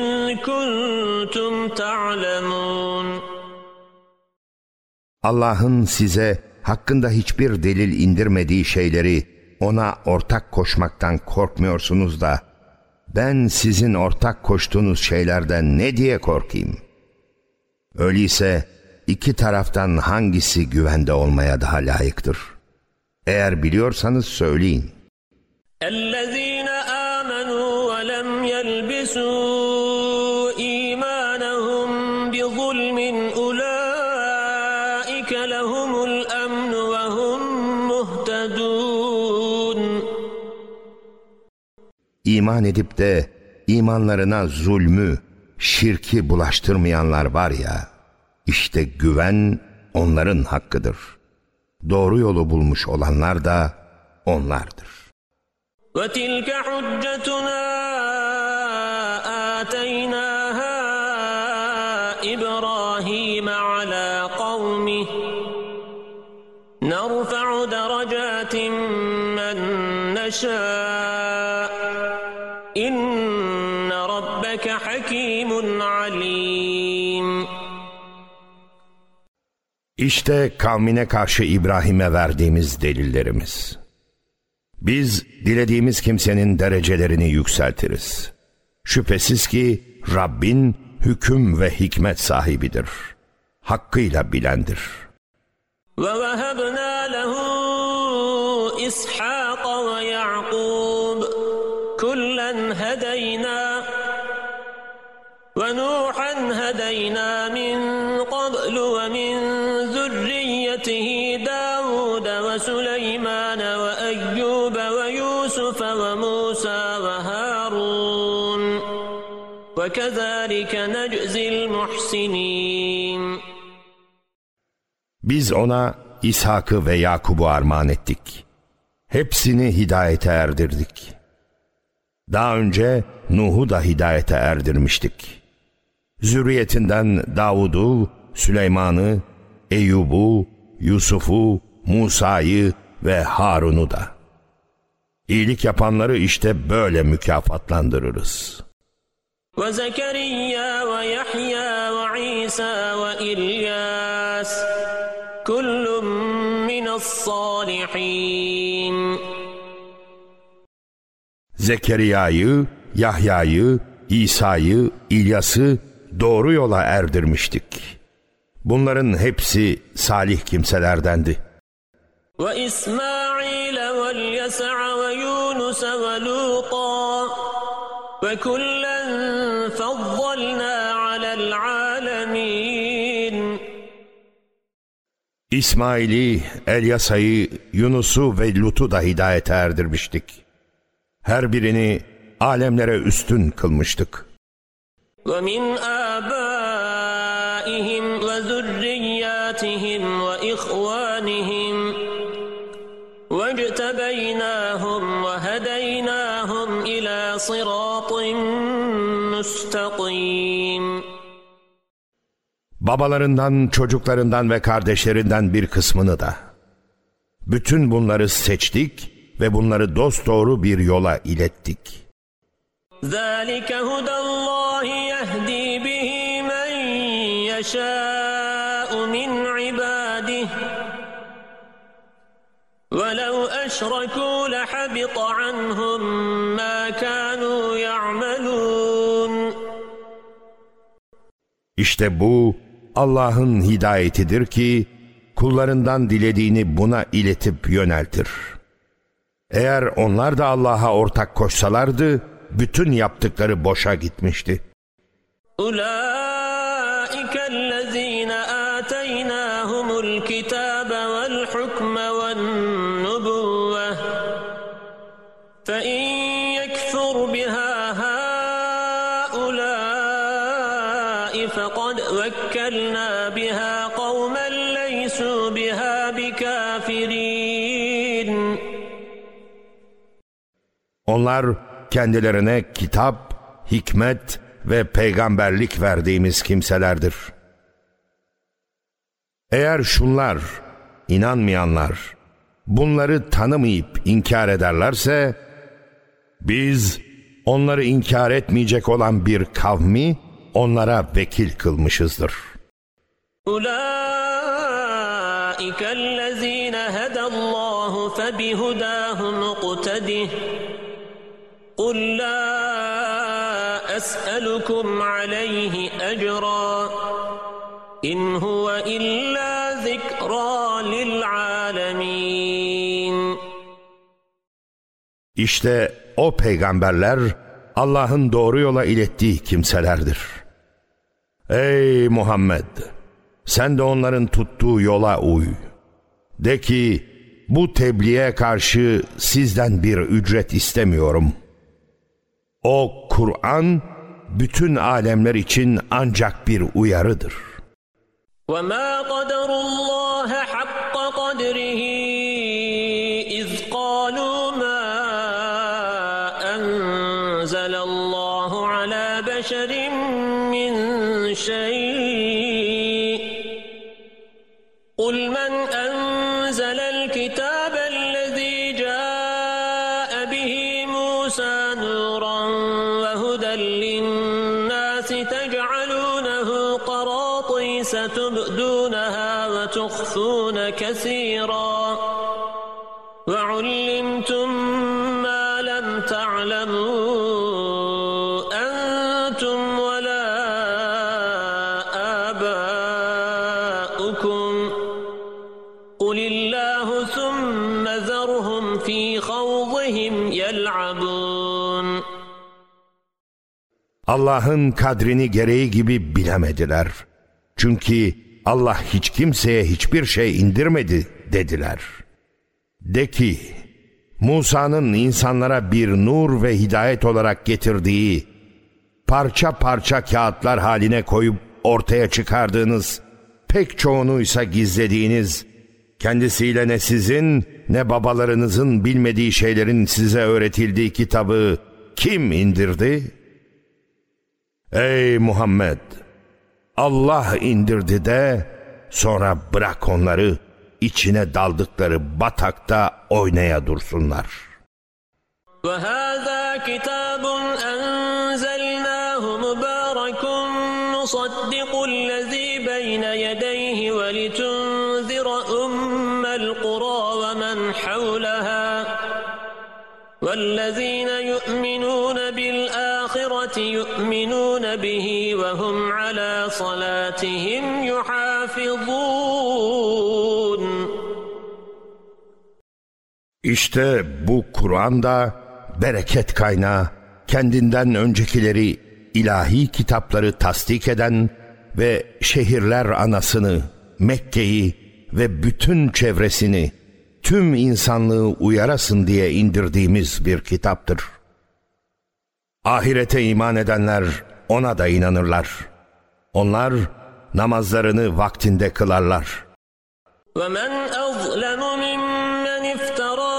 Speaker 1: كُنْتُمْ تَعْلَمُونَ
Speaker 2: Allah'ın size hakkında hiçbir delil indirmediği şeyleri ona ortak koşmaktan korkmuyorsunuz da ben sizin ortak koştuğunuz şeylerden ne diye korkayım? Öyleyse iki taraftan hangisi güvende olmaya daha layıktır? Eğer biliyorsanız söyleyin.
Speaker 1: اَلَّذ۪ينَ
Speaker 2: iman edip de imanlarına zulmü, şirki bulaştırmayanlar var ya, işte güven onların hakkıdır. Doğru yolu bulmuş olanlar da onlardır.
Speaker 1: وَتِلْكَ حُجَّتُنَا آتَيْنَا
Speaker 2: İşte kavmine karşı İbrahim'e verdiğimiz delillerimiz. Biz dilediğimiz kimsenin derecelerini yükseltiriz. Şüphesiz ki Rabbin hüküm ve hikmet sahibidir. Hakkıyla bilendir.
Speaker 1: وَوَهَبْنَا لَهُ وَكَذَٰلِكَ نَجْزِي الْمُحْسِنِينَ
Speaker 2: Biz ona İshak'ı ve Yakub'u armağan ettik. Hepsini hidayete erdirdik. Daha önce Nuh'u da hidayete erdirmiştik. Zürriyetinden Davud'u, Süleyman'ı, Eyyub'u, Yusuf'u, Musa'yı ve Harun'u da. İyilik yapanları işte böyle mükafatlandırırız.''
Speaker 1: وزكريا ويحيى وعيسى وإلياس كل من الصالحين
Speaker 2: Zekeriya'yı, Yahya'yı, İsa'yı, İlyas'ı doğru yola erdirmiştik. Bunların hepsi salih kimselerdendi.
Speaker 1: Ve İsmail'e ve Yunus'a ve
Speaker 2: Lut'a ve kull İsmail'i, Elyasa'yı, Yunus'u ve Lut'u da hidayete erdirmiştik. Her birini alemlere üstün kılmıştık.
Speaker 1: وَمِنْ آبَائِهِمْ وَذُرِّيَّاتِهِمْ وَإِخْوَانِهِمْ وَاجْتَبَيْنَاهُمْ وَهَدَيْنَاهُمْ إِلَى صِرَاطٍ مُسْتَقِيمٍ
Speaker 2: babalarından, çocuklarından ve kardeşlerinden bir kısmını da. Bütün bunları seçtik ve bunları dosdoğru bir yola ilettik.
Speaker 1: ذَٰلِكَ هُدَى اللّٰهِ يَهْدِي بِهِ مَنْ يَشَاءُ مِنْ عِبَادِهِ وَلَوْ أَشْرَكُوا لَحَبِطَ عَنْهُمْ مَا كَانُوا يَعْمَلُونَ
Speaker 2: İşte bu Allah'ın hidayetidir ki kullarından dilediğini buna iletip yöneltir. Eğer onlar da Allah'a ortak koşsalardı bütün yaptıkları boşa gitmişti.
Speaker 1: Ulaika'l
Speaker 2: Onlar kendilerine kitap, hikmet ve peygamberlik verdiğimiz kimselerdir. Eğer şunlar, inanmayanlar, bunları tanımayıp inkar ederlerse, biz onları inkar etmeyecek olan bir kavmi onlara vekil kılmışızdır.
Speaker 1: Ulaikellezine hedallahu febihudah قل لا أسألكم عليه أجرا إن هو إلا ذكرى للعالمين
Speaker 2: İşte o peygamberler Allah'ın doğru yola ilettiği kimselerdir. Ey Muhammed! Sen de onların tuttuğu yola uy. De ki, bu tebliğe karşı sizden bir ücret istemiyorum.'' O Kur'an bütün alemler için ancak bir uyarıdır.
Speaker 1: وَمَا قَدَرُ اللّٰهَ حَقَّ قَدْرِهِ
Speaker 2: Allah'ın kadrini gereği gibi bilemediler. Çünkü Allah hiç kimseye hiçbir şey indirmedi dediler. De ki, Musa'nın insanlara bir nur ve hidayet olarak getirdiği, parça parça kağıtlar haline koyup ortaya çıkardığınız, pek çoğunu ise gizlediğiniz, kendisiyle ne sizin ne babalarınızın bilmediği şeylerin size öğretildiği kitabı kim indirdi?'' Ey Muhammed! Allah indirdi de sonra bırak onları içine daldıkları batakta oynaya dursunlar.
Speaker 1: وَهَذَا كِتَابٌ أَنْزَلْنَاهُ مُبَارَكٌ مُصَدِّقُ الَّذ۪ي بَيْنَ يَدَيْهِ وَلِتُنْذِرَ أُمَّ الْقُرَى وَمَنْ حَوْلَهَا وَالَّذ۪ينَ يُؤْمِنُونَ الصلاة يؤمنون به وهم على صلاتهم يحافظون
Speaker 2: İşte bu Kur'an da bereket kaynağı, kendinden öncekileri ilahi kitapları tasdik eden ve şehirler anasını, Mekke'yi ve bütün çevresini tüm insanlığı uyarasın diye indirdiğimiz bir kitaptır.'' Ahirete iman edenler ona da inanırlar. Onlar namazlarını vaktinde kılarlar.
Speaker 1: وَمَنْ أَظْلَمُ مِمَّنِ افْتَرَى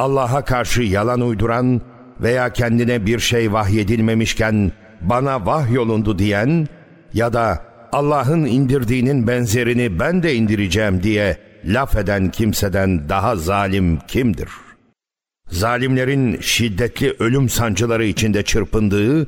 Speaker 2: Allah'a karşı yalan uyduran veya kendine bir şey vahyedilmemişken bana vahyolundu diyen ya da Allah'ın indirdiğinin benzerini ben de indireceğim diye laf eden kimseden daha zalim kimdir? Zalimlerin şiddetli ölüm sancıları içinde çırpındığı,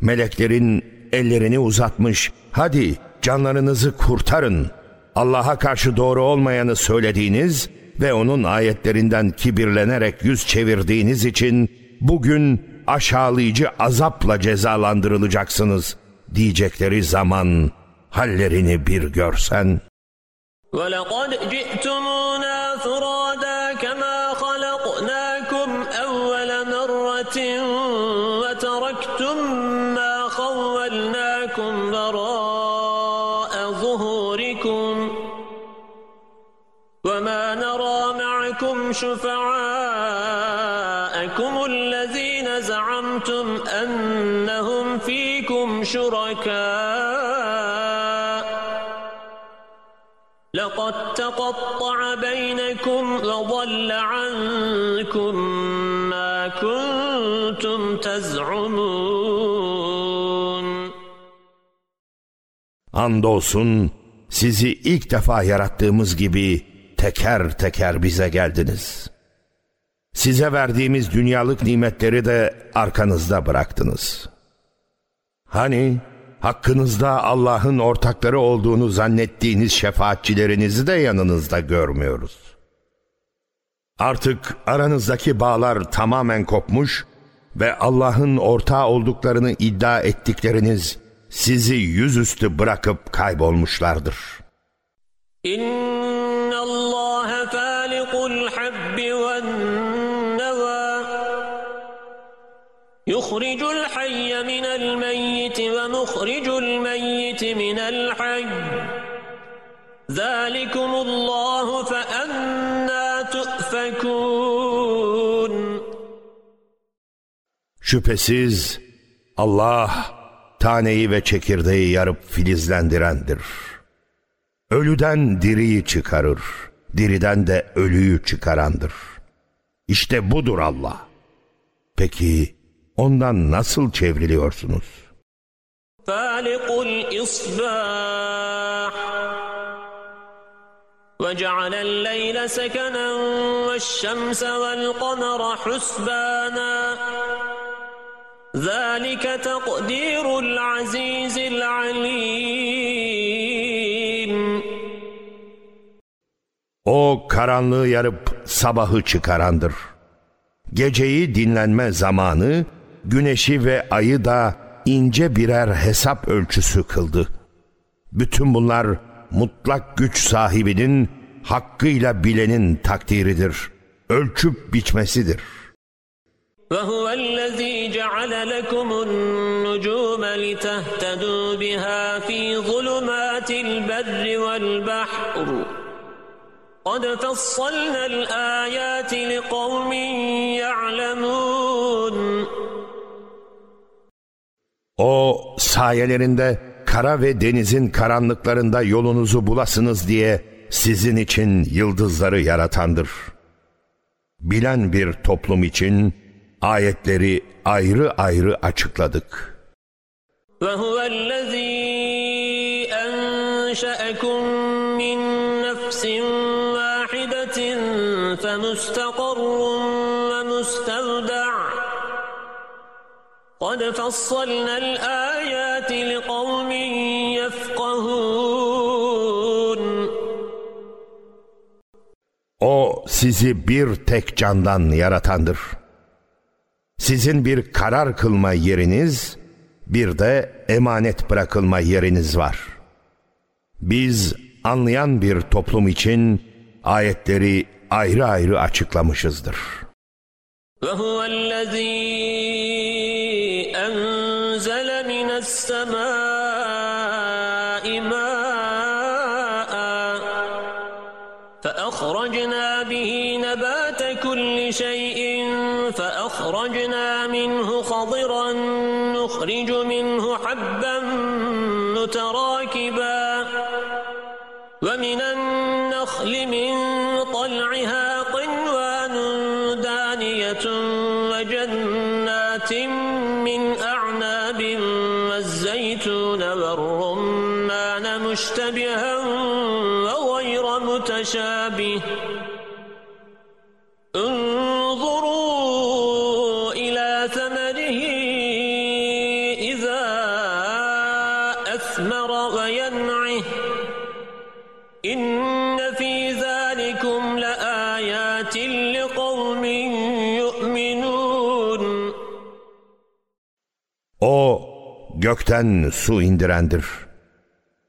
Speaker 2: meleklerin ellerini uzatmış, hadi canlarınızı kurtarın, Allah'a karşı doğru olmayanı söylediğiniz ve onun ayetlerinden kibirlenerek yüz çevirdiğiniz için bugün aşağılayıcı azapla cezalandırılacaksınız diyecekleri zaman hallerini bir görsen.
Speaker 1: وَلَقَدْ شفعاءكم الذين زعمتم أنهم فيكم شركاء لقد تقطع بينكم وضل عنكم ما كنتم تزعمون
Speaker 2: Andolsun sizi ilk defa yarattığımız gibi teker teker bize geldiniz. Size verdiğimiz dünyalık nimetleri de arkanızda bıraktınız. Hani hakkınızda Allah'ın ortakları olduğunu zannettiğiniz şefaatçilerinizi de yanınızda görmüyoruz. Artık aranızdaki bağlar tamamen kopmuş ve Allah'ın ortağı olduklarını iddia ettikleriniz sizi yüzüstü bırakıp kaybolmuşlardır.
Speaker 1: İn الله فالق الحب والنوى يخرج الحي من الميت ومخرج الميت من الحي ذلكم الله فأنا تؤفكون
Speaker 2: Şüphesiz Allah taneyi ve çekirdeği yarıp filizlendirendir. Ölüden diriyi çıkarır, diriden de ölüyü çıkarandır. İşte budur Allah. Peki ondan nasıl çevriliyorsunuz?
Speaker 1: Falikul isbah وجعل الليل سكنا والشمس والقمر حسبانا ذلك تقدير العزيز العليم
Speaker 2: O karanlığı yarıp sabahı çıkarandır. Geceyi dinlenme zamanı, güneşi ve ayı da ince birer hesap ölçüsü kıldı. Bütün bunlar mutlak güç sahibinin hakkıyla bilenin takdiridir. Ölçüp biçmesidir. وَهُوَ
Speaker 1: الَّذ۪ي جَعَلَ لَكُمُ النُّجُومَ لِتَهْتَدُوا بِهَا ف۪ي ظُلُمَاتِ الْبَرِّ وَالْبَحْرِ قد فصلنا الآيات لقوم يعلمون
Speaker 2: O sayelerinde kara ve denizin karanlıklarında yolunuzu bulasınız diye sizin için yıldızları yaratandır. Bilen bir toplum için ayetleri ayrı ayrı açıkladık.
Speaker 1: وَهُوَ الَّذ۪ي أَنْشَأَكُمْ مِنْ نَفْسٍ
Speaker 2: O sizi bir tek candan yaratandır. Sizin bir karar kılma yeriniz, bir de emanet bırakılma yeriniz var. Biz anlayan bir toplum için ayetleri ayrı ayrı açıklamışızdır.
Speaker 1: وَهُوَ الَّذ۪ي النار وينعه إن في ذلكم لآيات لقوم يؤمنون
Speaker 2: O gökten su indirendir.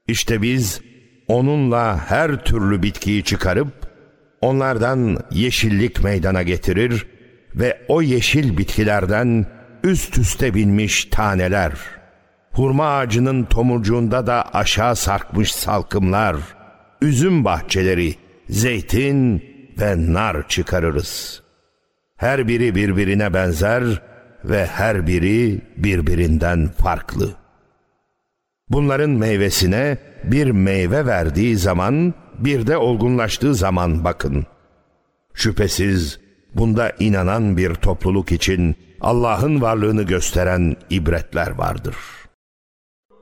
Speaker 2: İşte biz onunla her türlü bitkiyi çıkarıp onlardan yeşillik meydana getirir ve o yeşil bitkilerden üst üste binmiş taneler Hurma ağacının tomurcuğunda da aşağı sarkmış salkımlar, üzüm bahçeleri, zeytin ve nar çıkarırız. Her biri birbirine benzer ve her biri birbirinden farklı. Bunların meyvesine bir meyve verdiği zaman, bir de olgunlaştığı zaman bakın. Şüphesiz bunda inanan bir topluluk için Allah'ın varlığını gösteren ibretler vardır.''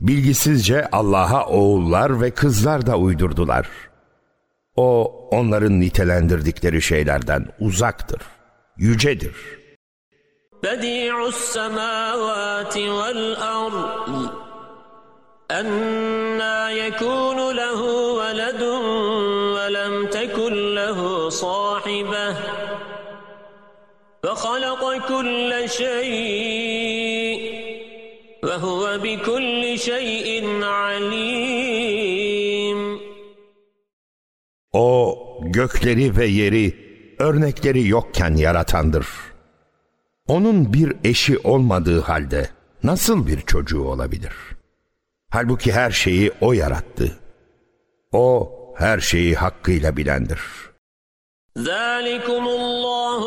Speaker 2: Bilgisizce Allah'a oğullar ve kızlar da uydurdular. O onların nitelendirdikleri şeylerden uzaktır, yücedir.
Speaker 1: Bedi'us semavati vel ard Enna yekunu lehu veledun ve lem tekun lehu sahibeh ve halaka kulle şeyin وهو بكل شيء عليم
Speaker 2: O gökleri ve yeri örnekleri yokken yaratandır. Onun bir eşi olmadığı halde nasıl bir çocuğu olabilir? Halbuki her şeyi o yarattı. O her şeyi hakkıyla bilendir.
Speaker 1: ذَٰلِكُمُ اللّٰهُ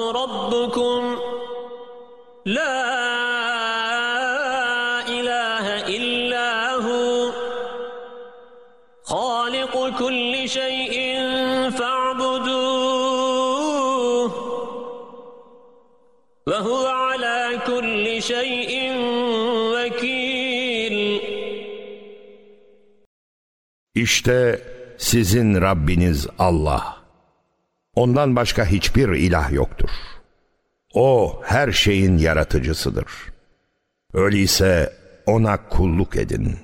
Speaker 2: İşte sizin Rabbiniz Allah. Ondan başka hiçbir ilah yoktur. O her şeyin yaratıcısıdır. Öyleyse ona kulluk edin.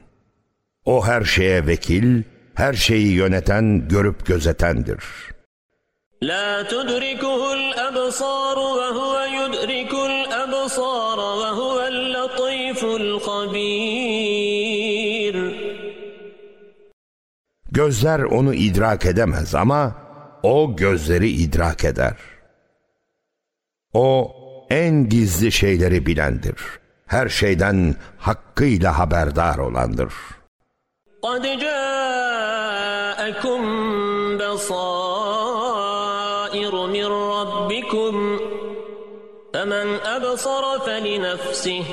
Speaker 2: O her şeye vekil, her şeyi yöneten, görüp gözetendir.
Speaker 1: La tudrikuhul absar ve huve yudrikul absar ve huvel latiful habir.
Speaker 2: Gözler onu idrak edemez ama o gözleri idrak eder. O en gizli şeyleri bilendir. Her şeyden hakkıyla haberdar olandır.
Speaker 1: قَدْ جَاءَكُمْ بَصَائِرُ مِنْ رَبِّكُمْ فَمَنْ أَبْصَرَ فَلِنَفْسِهِ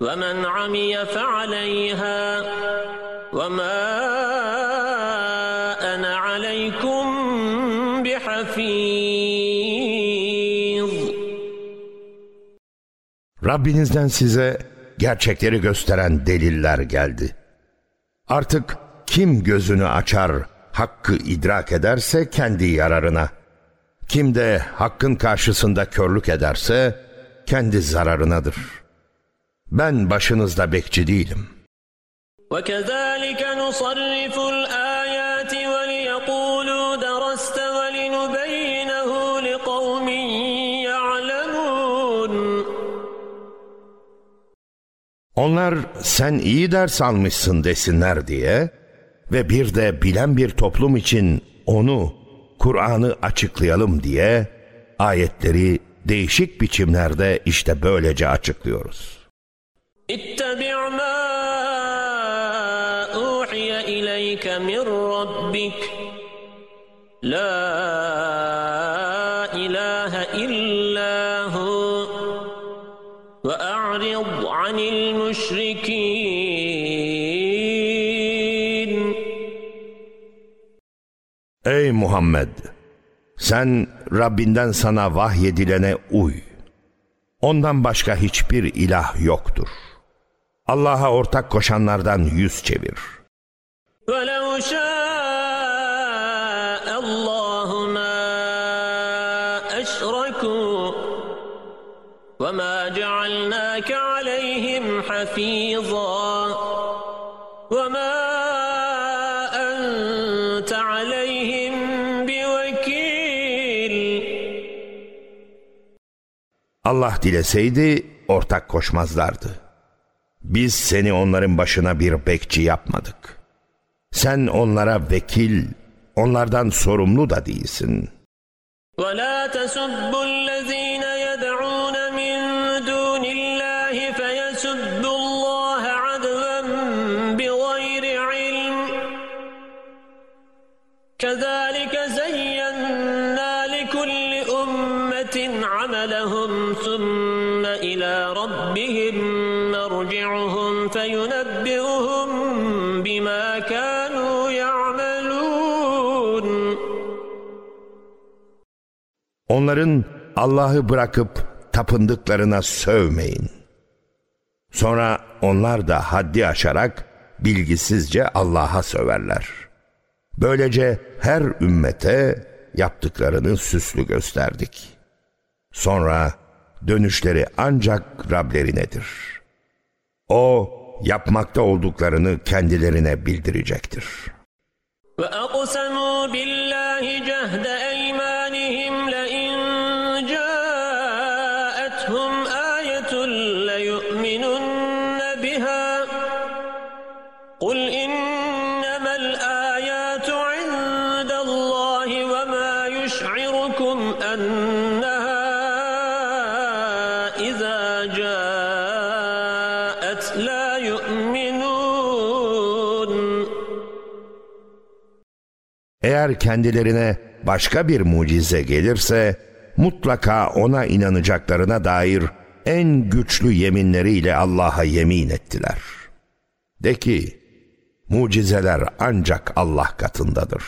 Speaker 1: وَمَنْ عَمِيَ فَعَلَيْهَا وَمَا
Speaker 2: Rabbinizden size gerçekleri gösteren deliller geldi. Artık kim gözünü açar, hakkı idrak ederse kendi yararına. Kim de hakkın karşısında körlük ederse kendi zararınadır. Ben başınızda bekçi değilim.
Speaker 1: وَكَذَٰلِكَ نُصَرِّفُ
Speaker 2: Onlar sen iyi ders almışsın desinler diye ve bir de bilen bir toplum için onu, Kur'an'ı açıklayalım diye ayetleri değişik biçimlerde işte böylece açıklıyoruz.
Speaker 1: İttabi' uhiye ileyke min rabbik la
Speaker 2: Ey Muhammed! Sen Rabbinden sana vahyedilene uy. Ondan başka hiçbir ilah yoktur. Allah'a ortak koşanlardan yüz çevir. وَلَوْ Allah dileseydi ortak koşmazlardı. Biz seni onların başına bir bekçi yapmadık. Sen onlara vekil, onlardan sorumlu da değilsin.
Speaker 1: وَلَا تَسُبُّ الَّذ۪ينَ فينبئهم بما كانوا يعملون
Speaker 2: Onların Allah'ı bırakıp tapındıklarına sövmeyin. Sonra onlar da haddi aşarak bilgisizce Allah'a söverler. Böylece her ümmete yaptıklarını süslü gösterdik. Sonra dönüşleri ancak Rablerinedir.'' O yapmakta olduklarını kendilerine bildirecektir.
Speaker 1: وَأَقْسَمُوا بِاللّٰهِ جَهْدَ
Speaker 2: eğer kendilerine başka bir mucize gelirse mutlaka ona inanacaklarına dair en güçlü yeminleriyle Allah'a yemin ettiler. De ki, mucizeler ancak Allah katındadır.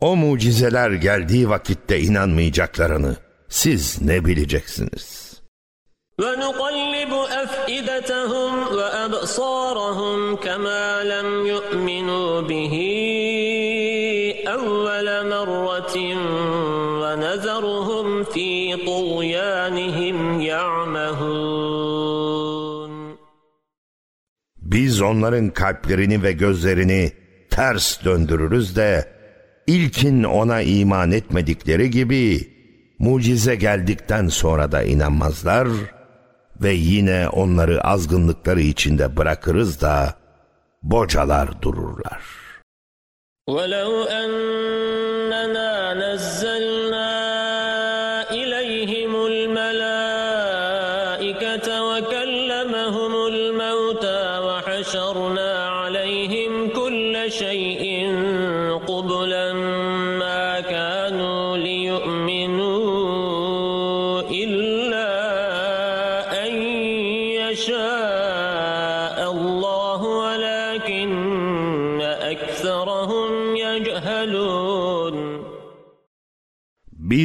Speaker 2: O mucizeler geldiği vakitte inanmayacaklarını siz ne bileceksiniz?
Speaker 1: وَنُقَلِّبُ أَفْئِدَتَهُمْ وَأَبْصَارَهُمْ كَمَا لَمْ يُؤْمِنُوا بِهِ
Speaker 2: Biz onların kalplerini ve gözlerini ters döndürürüz de ilkin ona iman etmedikleri gibi mucize geldikten sonra da inanmazlar ve yine onları azgınlıkları içinde bırakırız da bocalar dururlar.
Speaker 1: وَلَوْ أَنَّنَا نَزَّلْنَا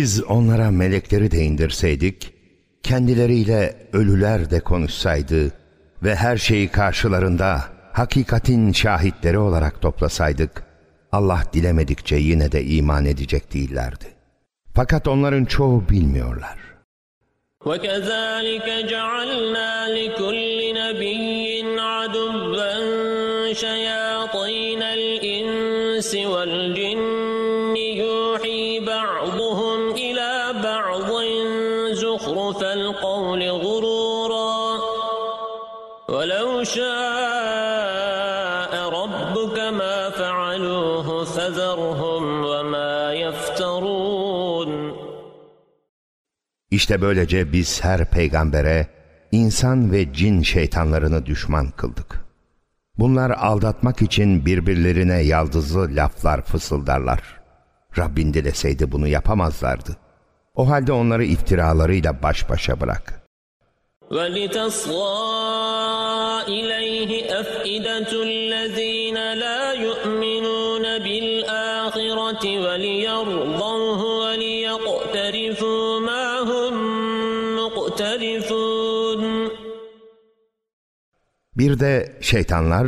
Speaker 2: Biz onlara melekleri de indirseydik, kendileriyle ölüler de konuşsaydı ve her şeyi karşılarında hakikatin şahitleri olarak toplasaydık, Allah dilemedikçe yine de iman edecek değillerdi. Fakat onların çoğu bilmiyorlar.
Speaker 1: وَكَذَٰلِكَ جَعَلْنَا لِكُلِّ نَبِيٍّ عَدُوًّا شَيَاطِينَ الْاِنْسِ وَالْاَنْسِ
Speaker 2: İşte böylece biz her peygambere insan ve cin şeytanlarını düşman kıldık. Bunlar aldatmak için birbirlerine yaldızlı laflar fısıldarlar. Rabbin dileseydi bunu yapamazlardı. O halde onları iftiralarıyla baş başa bırak.
Speaker 1: وَلِتَصْغَى
Speaker 2: Bir de şeytanlar,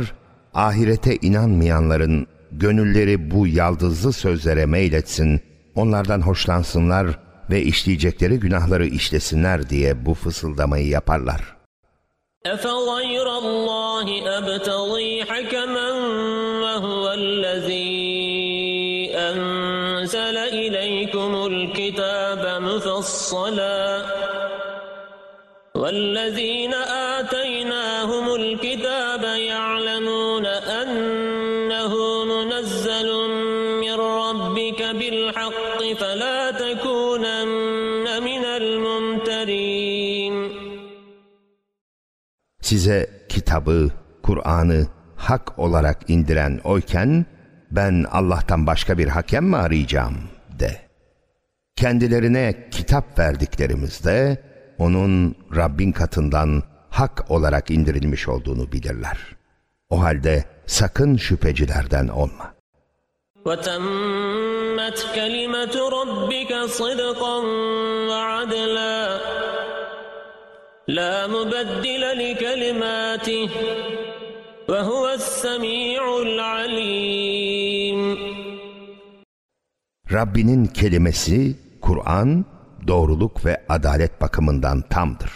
Speaker 2: ahirete inanmayanların gönülleri bu yaldızlı sözlere meyletsin, onlardan hoşlansınlar ve işleyecekleri günahları işlesinler diye bu fısıldamayı yaparlar.
Speaker 1: اَفَغَيْرَ اللّٰهِ أَبْتَغِي حَكَمًا وَهُوَ الَّذ۪ي أَنْزَلَ إِلَيْكُمُ الْكِتَابَ مُفَصَّلًا وَالَّذ۪ينَ آتَيْنَا أوتوا الكتاب يعلمون أنه منزل من ربك بالحق فلا تكونن من الممترين
Speaker 2: Size kitabı, Kur'an'ı hak olarak indiren oyken ben Allah'tan başka bir hakem mi arayacağım de. Kendilerine kitap verdiklerimizde onun Rabbin katından hak olarak indirilmiş olduğunu bilirler. O halde sakın şüphecilerden olma.
Speaker 1: وَتَمَّتْ كَلِمَةُ رَبِّكَ صِدْقًا وَعَدْلًا لَا مُبَدِّلَ لِكَلِمَاتِهِ وَهُوَ السَّمِيعُ الْعَلِيمُ
Speaker 2: Rabbinin kelimesi, Kur'an, doğruluk ve adalet bakımından tamdır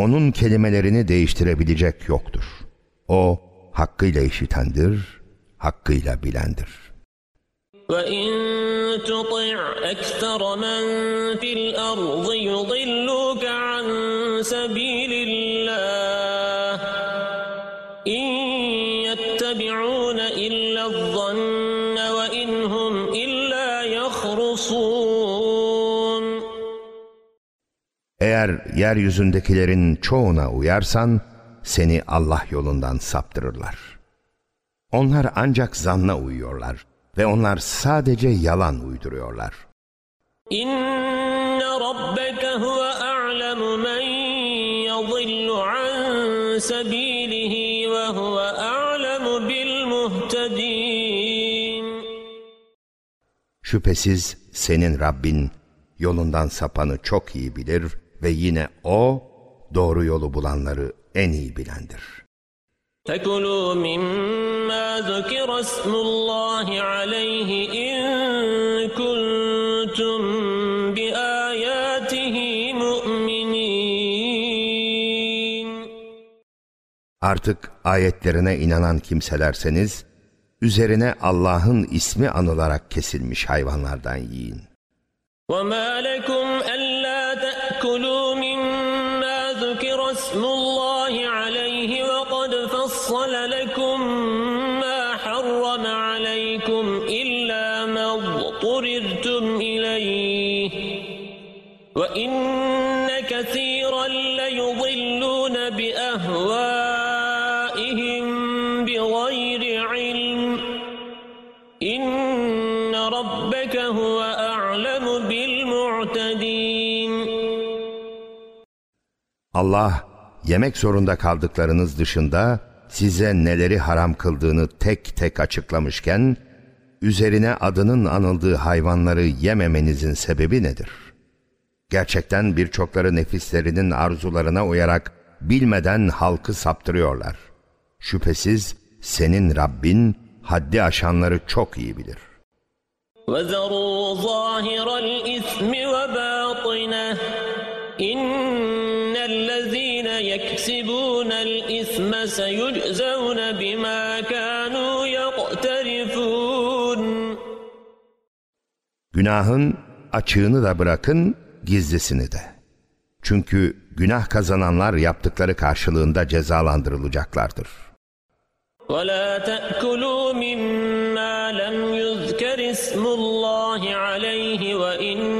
Speaker 2: onun kelimelerini değiştirebilecek yoktur. O hakkıyla işitendir, hakkıyla bilendir.
Speaker 1: وَاِنْ تُطِعْ أَكْثَرَ مَنْ فِي الْأَرْضِ يُضِلُّكَ عَنْ سَب۪يلِ
Speaker 2: Eğer yeryüzündekilerin çoğuna uyarsan, seni Allah yolundan saptırırlar. Onlar ancak zanna uyuyorlar ve onlar sadece yalan uyduruyorlar.
Speaker 1: İnne rabbeke huve a'lemu men yadillu an sebilihi ve huve a'lemu bil muhtedin.
Speaker 2: Şüphesiz senin Rabbin yolundan sapanı çok iyi bilir ve yine O doğru yolu bulanları en iyi bilendir.
Speaker 1: فَكُلُوا مِمَّا ذُكِرَ اسْمُ اللّٰهِ عَلَيْهِ اِنْ كُنْتُمْ بِآيَاتِهِ مُؤْمِنِينَ
Speaker 2: Artık ayetlerine inanan kimselerseniz, üzerine Allah'ın ismi anılarak kesilmiş hayvanlardan yiyin.
Speaker 1: وَمَا لَكُمْ أَلَّا
Speaker 2: Allah yemek zorunda kaldıklarınız dışında size neleri haram kıldığını tek tek açıklamışken, üzerine adının anıldığı hayvanları yememenizin sebebi nedir? Gerçekten birçokları nefislerinin arzularına uyarak bilmeden halkı saptırıyorlar. Şüphesiz senin Rabbin haddi aşanları çok iyi bilir.
Speaker 1: وَذَرُوا ظَاهِرَ الْإِثْمِ وَبَاطِنَهِ إن الذين يكسبون الإثم سيجزون بما كانوا
Speaker 2: Günahın açığını da bırakın, gizlisini de. Çünkü günah kazananlar yaptıkları karşılığında cezalandırılacaklardır.
Speaker 1: وَلَا تَأْكُلُوا مِمَّا لَمْ يُذْكَرِ اسْمُ اللّٰهِ عَلَيْهِ وَاِنَّ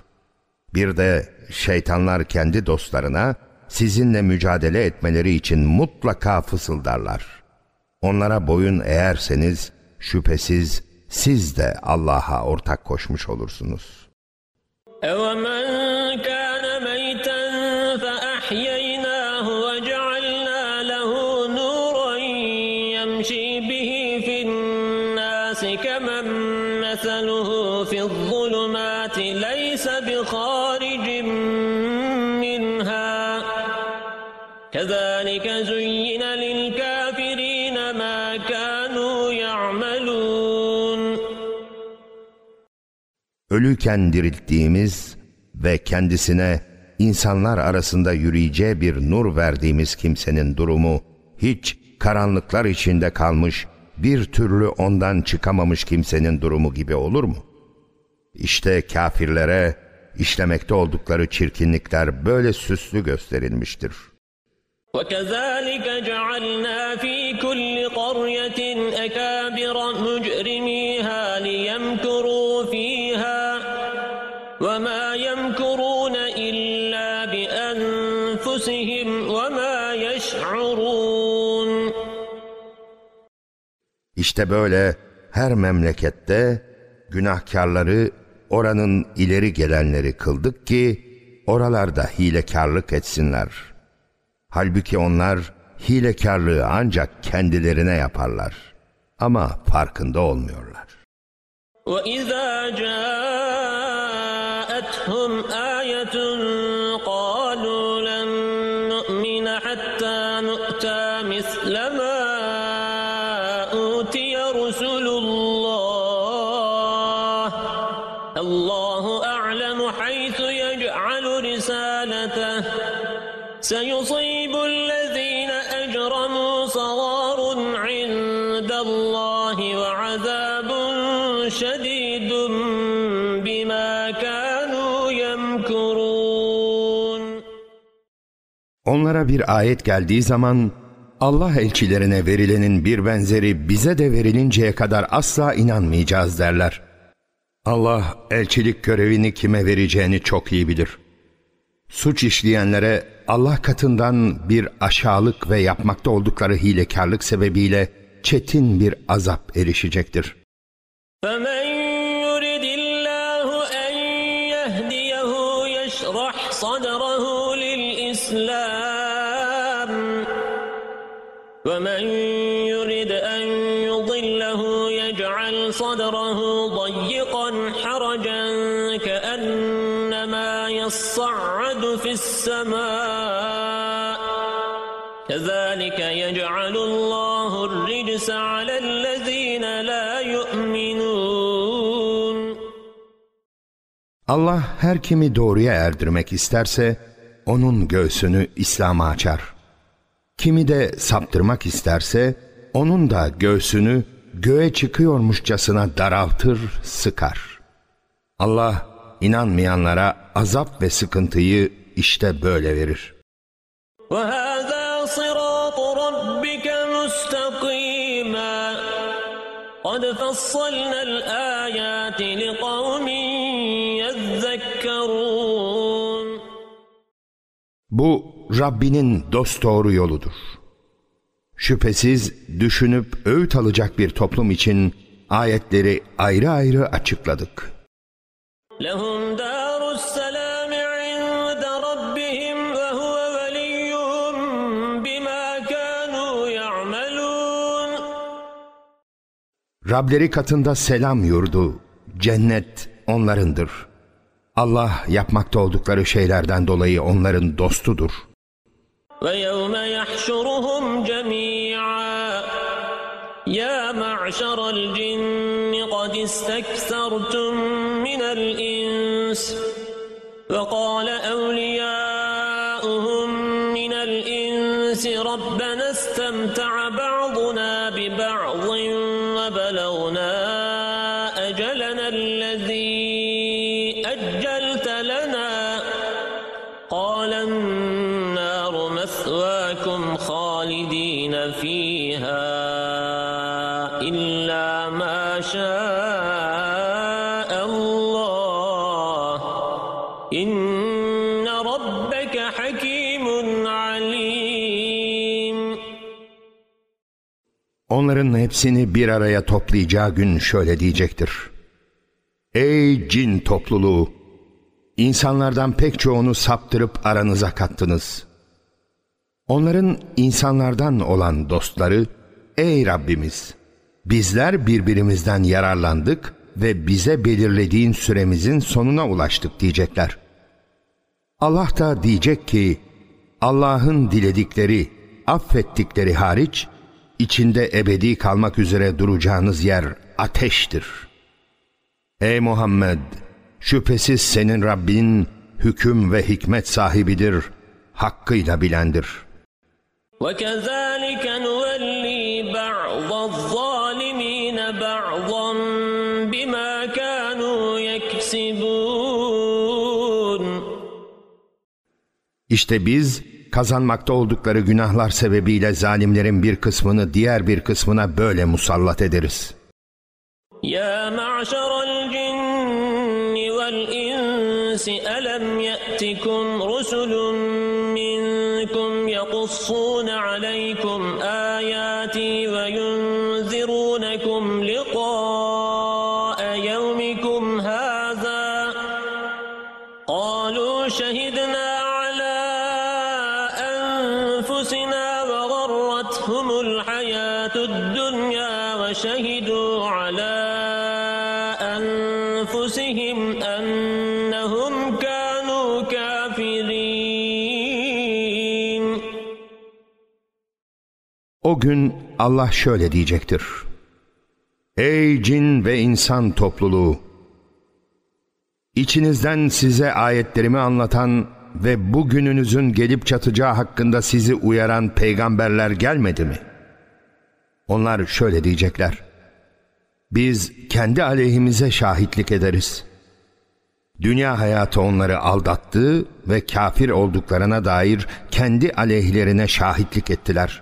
Speaker 2: Bir de şeytanlar kendi dostlarına sizinle mücadele etmeleri için mutlaka fısıldarlar. Onlara boyun eğerseniz şüphesiz siz de Allah'a ortak koşmuş olursunuz.
Speaker 1: اَوَمَنْ
Speaker 2: ölüyken dirilttiğimiz ve kendisine insanlar arasında yürüyeceği bir nur verdiğimiz kimsenin durumu hiç karanlıklar içinde kalmış, bir türlü ondan çıkamamış kimsenin durumu gibi olur mu? İşte kafirlere işlemekte oldukları çirkinlikler böyle süslü gösterilmiştir.
Speaker 1: وَكَذَٰلِكَ جَعَلْنَا ف۪ي كُلِّ قَرْيَةٍ اَكَابِرَ
Speaker 2: İşte böyle her memlekette günahkarları oranın ileri gelenleri kıldık ki oralarda hilekarlık etsinler. Halbuki onlar hilekarlığı ancak kendilerine yaparlar. Ama farkında olmuyorlar.
Speaker 1: وَإِذَا جَاءَ
Speaker 2: Onlara bir ayet geldiği zaman Allah elçilerine verilenin bir benzeri bize de verilinceye kadar asla inanmayacağız derler. Allah elçilik görevini kime vereceğini çok iyi bilir. Suç işleyenlere Allah katından bir aşağılık ve yapmakta oldukları hilekarlık sebebiyle çetin bir azap erişecektir.
Speaker 1: فَمَنْ ومن يرد أن يضله يجعل صدره ضيقا حرجا كأنما يصعد في السماء كذلك يجعل الله الرجس على الذين لا يؤمنون
Speaker 2: Allah her kimi doğruya erdirmek isterse onun göğsünü İslam'a açar. Kimi de saptırmak isterse onun da göğsünü göğe çıkıyormuşçasına daraltır, sıkar. Allah inanmayanlara azap ve sıkıntıyı işte böyle verir. Bu Rabbinin dost dosdoğru yoludur. Şüphesiz düşünüp öğüt alacak bir toplum için ayetleri ayrı ayrı açıkladık. لَهُمْ Rableri katında selam yurdu, cennet onlarındır. Allah yapmakta oldukları şeylerden dolayı onların dostudur.''
Speaker 1: ويوم يحشرهم جميعا يا معشر الجن قد استكثرتم من الإنس وقال أولياؤهم من الإنس ربنا استمتعوا
Speaker 2: onların hepsini bir araya toplayacağı gün şöyle diyecektir. Ey cin topluluğu! İnsanlardan pek çoğunu saptırıp aranıza kattınız. Onların insanlardan olan dostları, Ey Rabbimiz! Bizler birbirimizden yararlandık ve bize belirlediğin süremizin sonuna ulaştık diyecekler. Allah da diyecek ki, Allah'ın diledikleri, affettikleri hariç içinde ebedi kalmak üzere duracağınız yer ateştir. Ey Muhammed! Şüphesiz senin Rabbin hüküm ve hikmet sahibidir, hakkıyla bilendir.
Speaker 1: وَكَذَٰلِكَ نُوَلِّي بَعْضَ الظَّالِم۪ينَ بَعْضًا بِمَا كَانُوا يَكْسِبُونَ
Speaker 2: İşte biz, kazanmakta oldukları günahlar sebebiyle zalimlerin bir kısmını diğer bir kısmına böyle musallat ederiz.
Speaker 1: Ya ma'şaral cinni vel insi elem ye'tikum rusulun minkum yakussuna aleykum
Speaker 2: O gün Allah şöyle diyecektir. Ey cin ve insan topluluğu! İçinizden size ayetlerimi anlatan ve bugününüzün gelip çatacağı hakkında sizi uyaran peygamberler gelmedi mi? Onlar şöyle diyecekler. Biz kendi aleyhimize şahitlik ederiz. Dünya hayatı onları aldattı ve kafir olduklarına dair kendi aleyhlerine şahitlik ettiler.''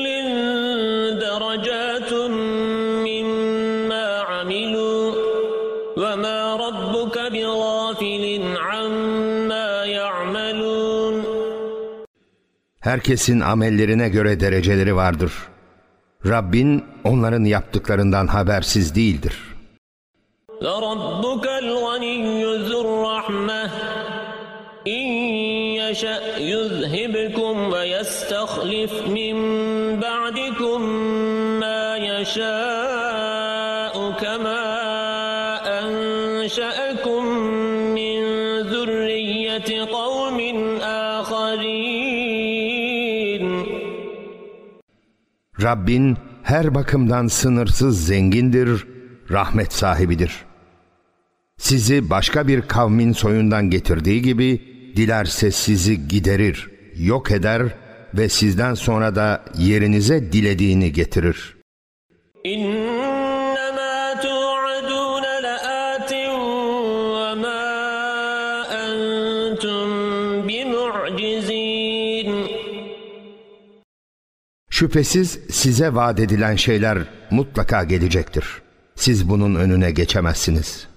Speaker 2: Herkesin amellerine göre dereceleri vardır. Rabbin onların yaptıklarından habersiz değildir.
Speaker 1: لَرَبُّكَ الْغَنِيُّ ذُو الرَّحْمَةِ اِنْ يَشَأْ
Speaker 2: Rabbin her bakımdan sınırsız zengindir, rahmet sahibidir. Sizi başka bir kavmin soyundan getirdiği gibi dilerse sizi giderir, yok eder ve sizden sonra da yerinize dilediğini getirir. İnna Şüphesiz size vaat edilen şeyler mutlaka gelecektir. Siz bunun önüne geçemezsiniz.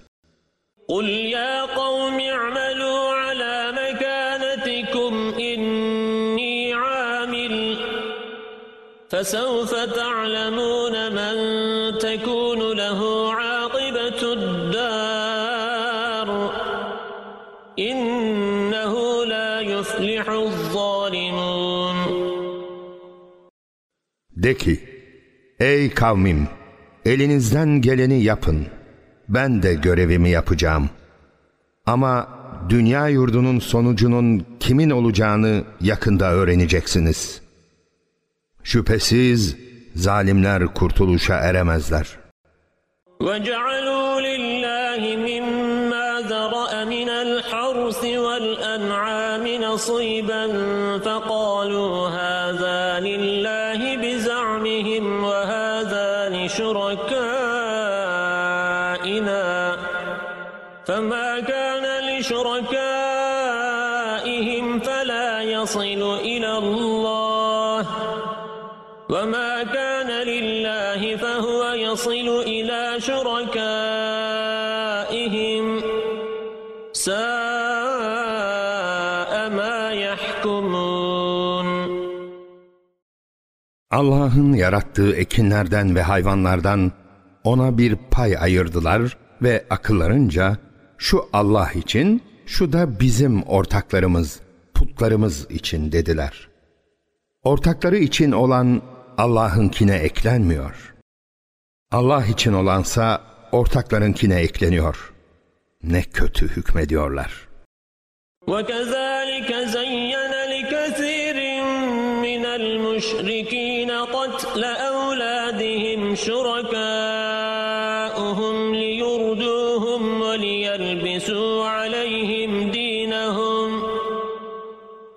Speaker 2: قُلْ يَا قَوْمِ اعْمَلُوا
Speaker 1: عَلَى مَكَانَتِكُمْ إِنِّي عَامِلٌ فَسَوْفَ تَعْلَمُونَ
Speaker 2: De ki, ey kavmim, elinizden geleni yapın. Ben de görevimi yapacağım. Ama dünya yurdunun sonucunun kimin olacağını yakında öğreneceksiniz. Şüphesiz zalimler kurtuluşa eremezler.
Speaker 1: وَجَعَلُوا لِلَّهِ مِمَّا ذَرَأَ مِنَ الْحَرْثِ وَالْأَنْعَامِ نَصِيبًا فَقَالُوا هَذَا حشرا
Speaker 2: Allah'ın yarattığı ekinlerden ve hayvanlardan ona bir pay ayırdılar ve akıllarınca şu Allah için, şu da bizim ortaklarımız, putlarımız için dediler. Ortakları için olan Allah'ınkine eklenmiyor. Allah için olansa ortaklarınkine ekleniyor. Ne kötü hükmediyorlar.
Speaker 1: وَكَذَٰلِكَ زَيَّنَ لِكَثِيرٍ المشركين قتل أولادهم شركاؤهم ليردوهم وليلبسوا عليهم دينهم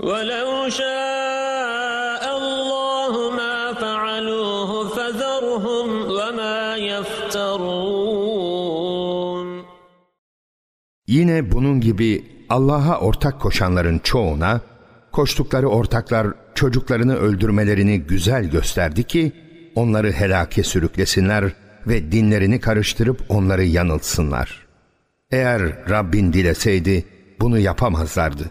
Speaker 1: ولو شاء الله ما فعلوه فذرهم وما يفترون
Speaker 2: Yine bunun gibi Allah'a ortak koşanların çoğuna koştukları ortaklar çocuklarını öldürmelerini güzel gösterdi ki onları helake sürüklesinler ve dinlerini karıştırıp onları yanıltsınlar. Eğer Rabbin dileseydi bunu yapamazlardı.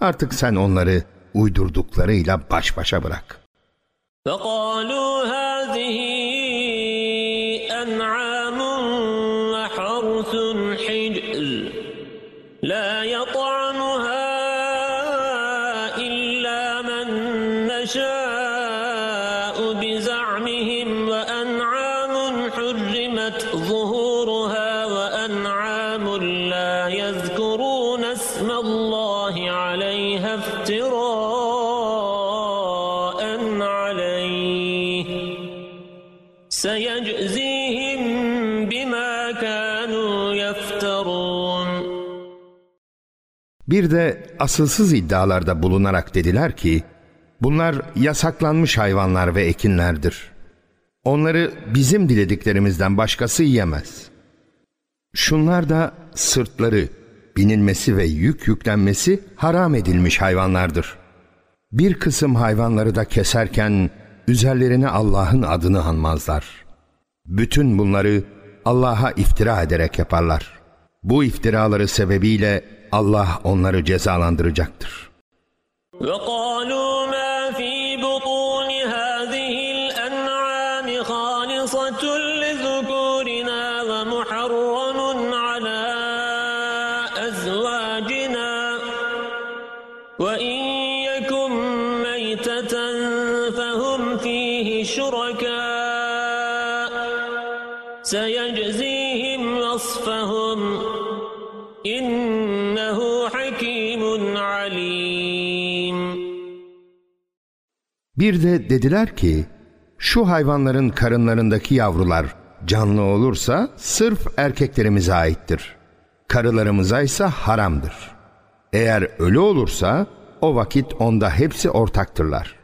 Speaker 2: Artık sen onları uydurduklarıyla baş başa bırak. Bir de asılsız iddialarda bulunarak dediler ki, bunlar yasaklanmış hayvanlar ve ekinlerdir. Onları bizim dilediklerimizden başkası yiyemez. Şunlar da sırtları, binilmesi ve yük yüklenmesi haram edilmiş hayvanlardır. Bir kısım hayvanları da keserken üzerlerine Allah'ın adını anmazlar. Bütün bunları Allah'a iftira ederek yaparlar. Bu iftiraları sebebiyle Allah onları cezalandıracaktır.
Speaker 1: وَقَالُوا
Speaker 2: Bir de dediler ki, şu hayvanların karınlarındaki yavrular canlı olursa sırf erkeklerimize aittir. Karılarımıza ise haramdır. Eğer ölü olursa o vakit onda hepsi ortaktırlar.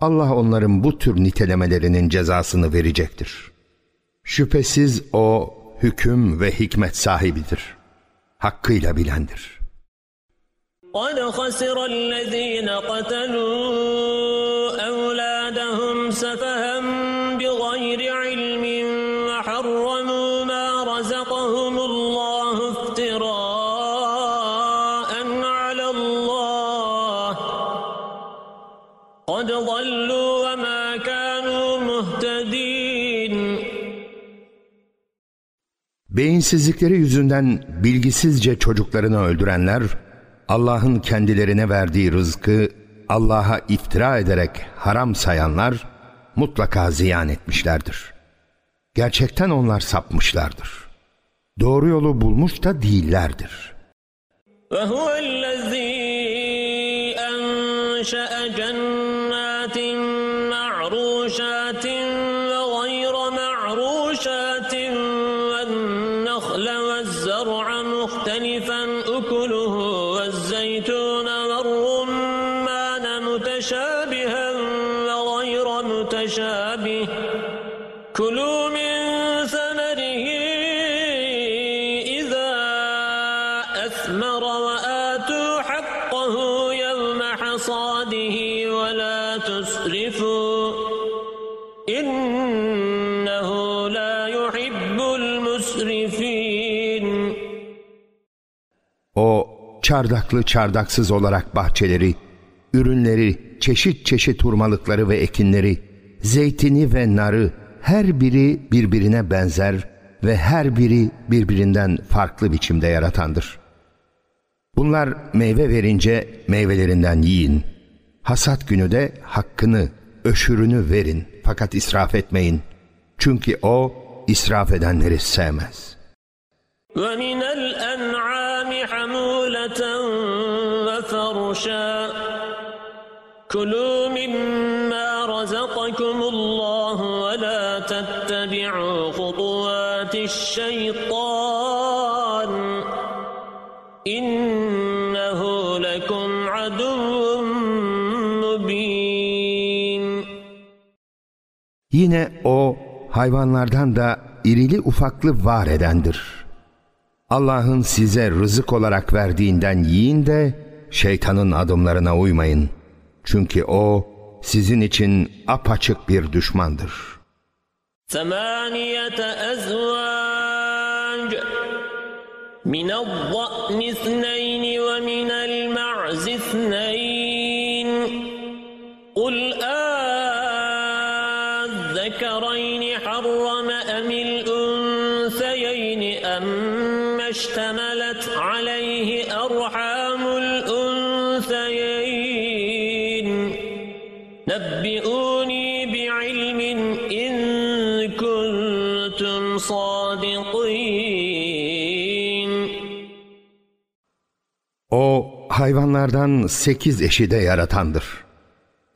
Speaker 2: Allah onların bu tür nitelemelerinin cezasını verecektir. Şüphesiz o hüküm ve hikmet sahibidir. Hakkıyla bilendir.''
Speaker 1: قد خسر الذين قتلوا أولادهم سفها بغير علم وحرموا ما رزقهم الله افتراء على الله قد ضلوا وما كانوا مهتدين
Speaker 2: Beyinsizlikleri yüzünden bilgisizce çocuklarını öldürenler Allah'ın kendilerine verdiği rızkı Allah'a iftira ederek haram sayanlar mutlaka ziyan etmişlerdir. Gerçekten onlar sapmışlardır. Doğru yolu bulmuş da değillerdir.
Speaker 1: وَهُوَ الَّذ۪ي
Speaker 2: çardaklı çardaksız olarak bahçeleri, ürünleri, çeşit çeşit hurmalıkları ve ekinleri, zeytini ve narı her biri birbirine benzer ve her biri birbirinden farklı biçimde yaratandır. Bunlar meyve verince meyvelerinden yiyin. Hasat günü de hakkını, öşürünü verin fakat israf etmeyin. Çünkü o israf edenleri sevmez.
Speaker 1: ومن الأنعام حمولة وفرشا كلوا مما رزقكم الله ولا تتبعوا خطوات الشيطان إنه لكم عدو
Speaker 2: مبين Yine o hayvanlardan da irili ufaklı var edendir. Allah'ın size rızık olarak verdiğinden yiyin de şeytanın adımlarına uymayın. Çünkü o sizin için apaçık bir düşmandır.
Speaker 1: Semaniyete ezvac min الضأن اثنين ومن المعز اشتملت عليه أرحام الأنثيين نبئوني بعلم إن كنتم صادقين
Speaker 2: O hayvanlardan sekiz eşi de yaratandır.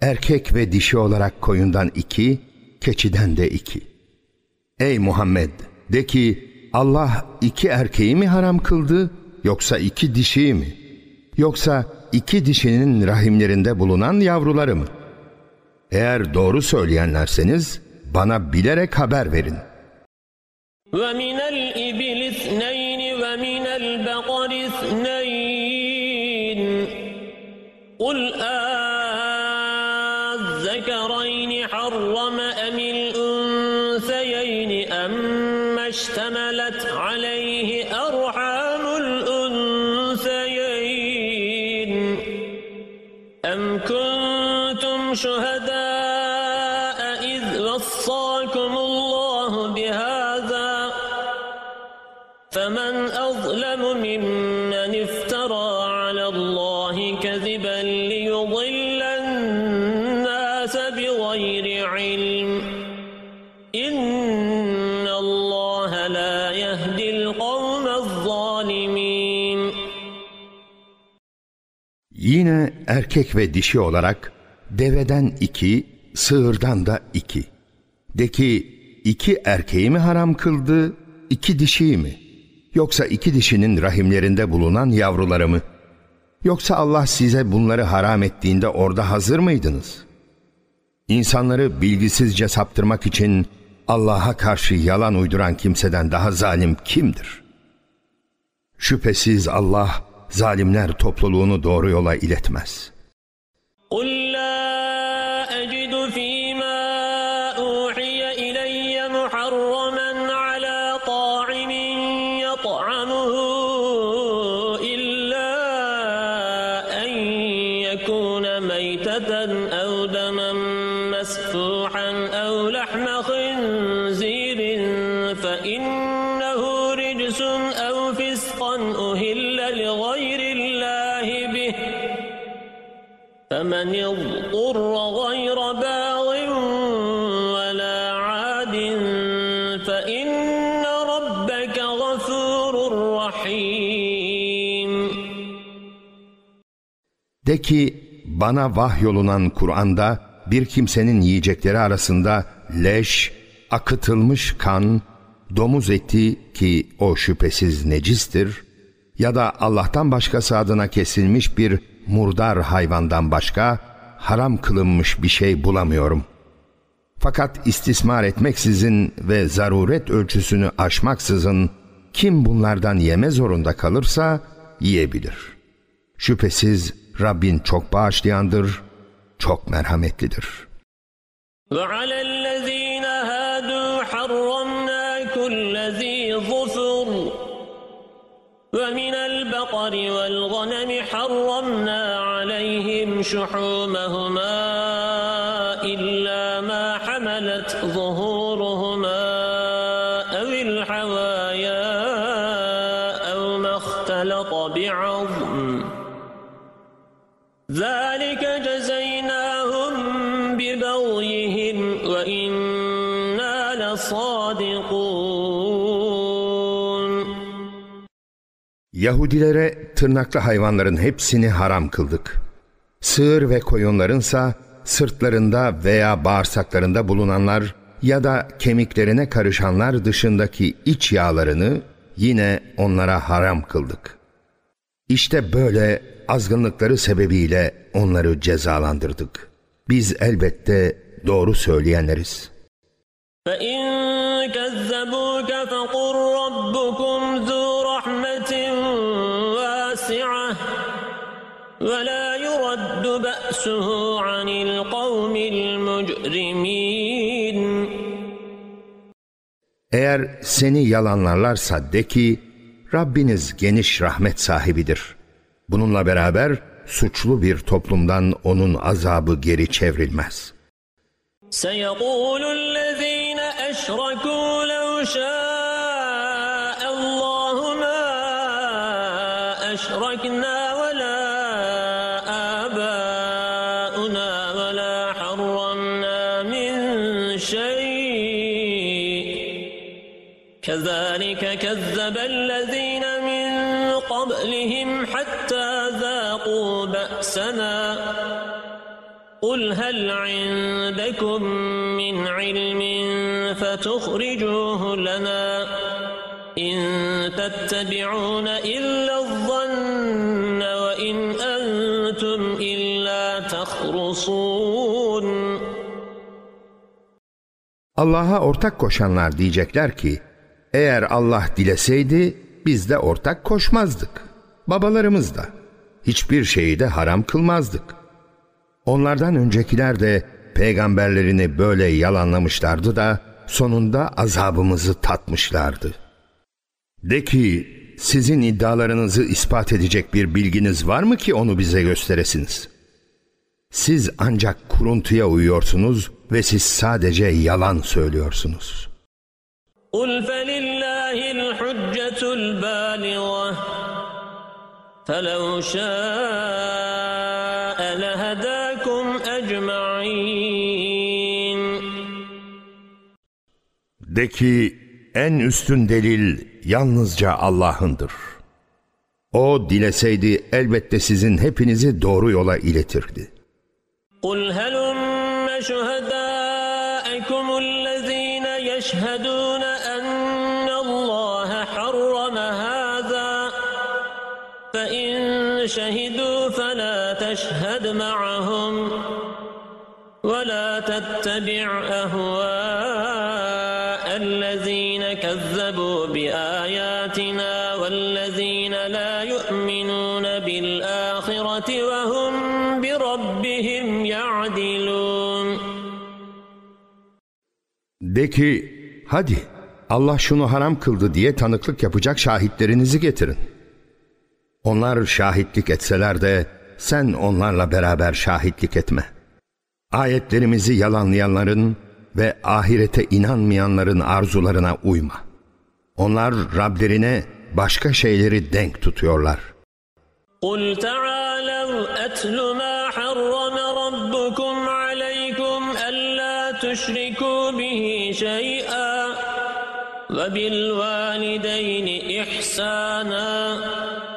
Speaker 2: Erkek ve dişi olarak koyundan iki, keçiden de iki. Ey Muhammed! De ki, Allah iki erkeği mi haram kıldı yoksa iki dişiyi mi? Yoksa iki dişinin rahimlerinde bulunan yavruları mı? Eğer doğru söyleyenlerseniz bana bilerek haber verin.
Speaker 1: وَمِنَ الْإِبِلِ اثْنَيْنِ وَمِنَ الْبَقَرِ اثْنَيْنِ قُلْ آه
Speaker 2: erkek ve dişi olarak deveden iki, sığırdan da iki. De ki iki erkeği mi haram kıldı, iki dişiyi mi? Yoksa iki dişinin rahimlerinde bulunan yavruları mı? Yoksa Allah size bunları haram ettiğinde orada hazır mıydınız? İnsanları bilgisizce saptırmak için Allah'a karşı yalan uyduran kimseden daha zalim kimdir? Şüphesiz Allah, zalimler topluluğunu doğru yola iletmez. قُلْ De ki bana vahyolunan Kur'an'da bir kimsenin yiyecekleri arasında leş, akıtılmış kan, domuz eti ki o şüphesiz necistir ya da Allah'tan başkası adına kesilmiş bir murdar hayvandan başka haram kılınmış bir şey bulamıyorum. Fakat istismar etmeksizin ve zaruret ölçüsünü aşmaksızın kim bunlardan yeme zorunda kalırsa yiyebilir. Şüphesiz Rabbin çok bağışlayandır, çok merhametlidir.
Speaker 1: وَعَلَى الَّذ۪ينَ هَادُوا حَرَّمْنَا كُلَّ ذ۪ي ظُفُرٍ وَمِنَ الْبَقَرِ وَالْغَنَمِ حَرَّمْنَا عَلَيْهِمْ شُحُومَهُمَا إِلَّا
Speaker 2: Yahudilere tırnaklı hayvanların hepsini haram kıldık. Sığır ve koyunlarınsa sırtlarında veya bağırsaklarında bulunanlar ya da kemiklerine karışanlar dışındaki iç yağlarını yine onlara haram kıldık. İşte böyle azgınlıkları sebebiyle onları cezalandırdık. Biz elbette doğru söyleyenleriz. فَاِنْ
Speaker 1: Eğer
Speaker 2: seni yalanlarlarsa de ki Rabbiniz geniş rahmet sahibidir. Bununla beraber suçlu bir toplumdan onun azabı geri çevrilmez.
Speaker 1: سَيَقُولُ الَّذ۪ينَ اَشْرَكُوا لَوْ كذلك كذب الذين من قبلهم حتى ذاقوا بأسنا قل هل عندكم من علم فتخرجوه لنا إن تتبعون إلا
Speaker 2: الظن
Speaker 1: وإن أنتم إلا تخرصون
Speaker 2: Allah'a ortak koşanlar diyecekler ki, Eğer Allah dileseydi biz de ortak koşmazdık. Babalarımız da. Hiçbir şeyi de haram kılmazdık. Onlardan öncekiler de peygamberlerini böyle yalanlamışlardı da sonunda azabımızı tatmışlardı. De ki sizin iddialarınızı ispat edecek bir bilginiz var mı ki onu bize gösteresiniz? Siz ancak kuruntuya uyuyorsunuz ve siz sadece yalan söylüyorsunuz.''
Speaker 1: قل فلله الحجة البالغة فلو شاء لهداكم أجمعين
Speaker 2: De ki en üstün delil yalnızca Allah'ındır. O dileseydi elbette sizin hepinizi doğru yola iletirdi.
Speaker 1: قُلْ هَلُمَّ شُهَدَاءَكُمُ الَّذ۪ينَ يَشْهَدُونَ شهدوا فلا تشهد معهم ولا تتبع أهواء الذين كذبوا بآياتنا والذين لا يؤمنون بالآخرة وهم بربهم يعدلون
Speaker 2: De ki, hadi Allah şunu haram kıldı diye tanıklık yapacak şahitlerinizi getirin. Onlar şahitlik etseler de sen onlarla beraber şahitlik etme. Ayetlerimizi yalanlayanların ve ahirete inanmayanların arzularına uyma. Onlar Rablerine başka şeyleri denk tutuyorlar.
Speaker 1: قُلْ تَعَالَوْا أَتْلُ مَا حَرَّمَ رَبُّكُمْ عَلَيْكُمْ أَلَّا تُشْرِكُوا بِهِ شَيْئًا وَبِالْوَالِدَيْنِ إِحْسَانًا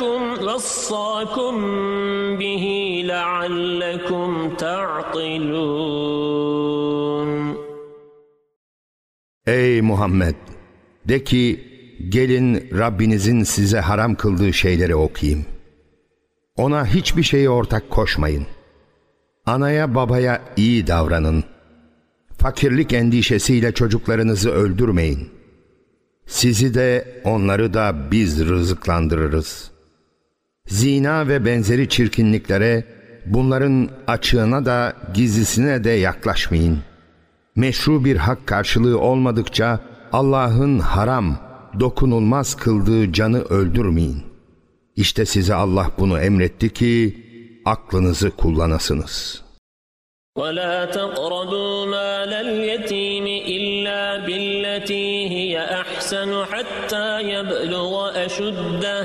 Speaker 1: ذلكم وصاكم به لعلكم تعقلون
Speaker 2: Ey Muhammed! De ki, gelin Rabbinizin size haram kıldığı şeyleri okuyayım. Ona hiçbir şeyi ortak koşmayın. Anaya babaya iyi davranın. Fakirlik endişesiyle çocuklarınızı öldürmeyin. Sizi de onları da biz rızıklandırırız.'' zina ve benzeri çirkinliklere, bunların açığına da gizlisine de yaklaşmayın. Meşru bir hak karşılığı olmadıkça Allah'ın haram, dokunulmaz kıldığı canı öldürmeyin. İşte size Allah bunu emretti ki aklınızı kullanasınız.
Speaker 1: وَلَا تَقْرَبُوا مَالَ الْيَتِيمِ إِلَّا بِالَّتِي هِيَ أَحْسَنُ حَتَّى يَبْلُغَ أَشُدَّهِ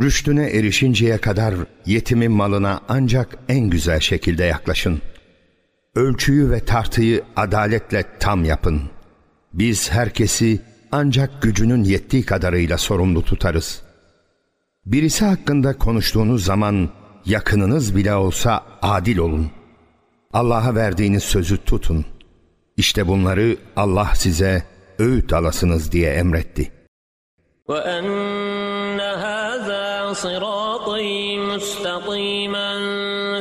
Speaker 2: Rüştüne erişinceye kadar yetimin malına ancak en güzel şekilde yaklaşın. Ölçüyü ve tartıyı adaletle tam yapın. Biz herkesi ancak gücünün yettiği kadarıyla sorumlu tutarız. Birisi hakkında konuştuğunuz zaman yakınınız bile olsa adil olun. Allah'a verdiğiniz sözü tutun. İşte bunları Allah size öğüt alasınız diye emretti.
Speaker 1: وَأَنَّ صراطا مستقيما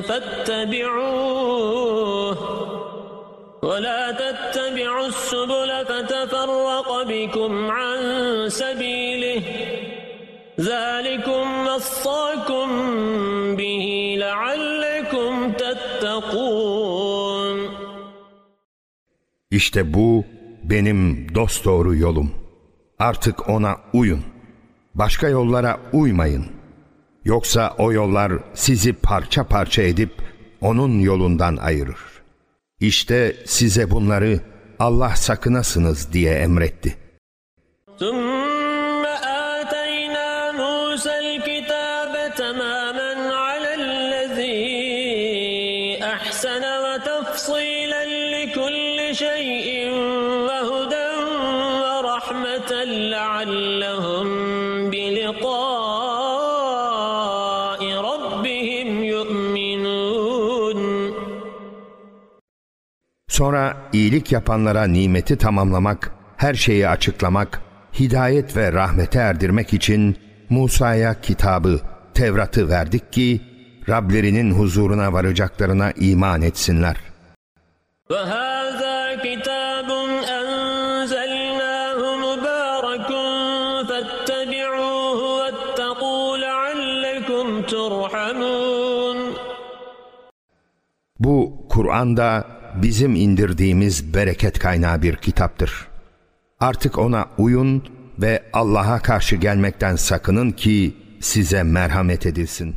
Speaker 1: فاتبعوه ولا تتبعوا السبل فتفرق بكم عن سبيله ذلكم وصاكم به لعلكم تتقون
Speaker 2: İşte bu benim dosdoğru yolum. Artık ona uyun. Başka yollara uymayın.'' Yoksa o yollar sizi parça parça edip onun yolundan ayırır. İşte size bunları Allah sakınasınız diye emretti. Sonra iyilik yapanlara nimeti tamamlamak, her şeyi açıklamak, hidayet ve rahmete erdirmek için Musa'ya kitabı, Tevrat'ı verdik ki Rablerinin huzuruna varacaklarına iman etsinler. Bu Kur'an'da bizim indirdiğimiz bereket kaynağı bir kitaptır. Artık ona uyun ve Allah'a karşı gelmekten sakının ki size merhamet edilsin.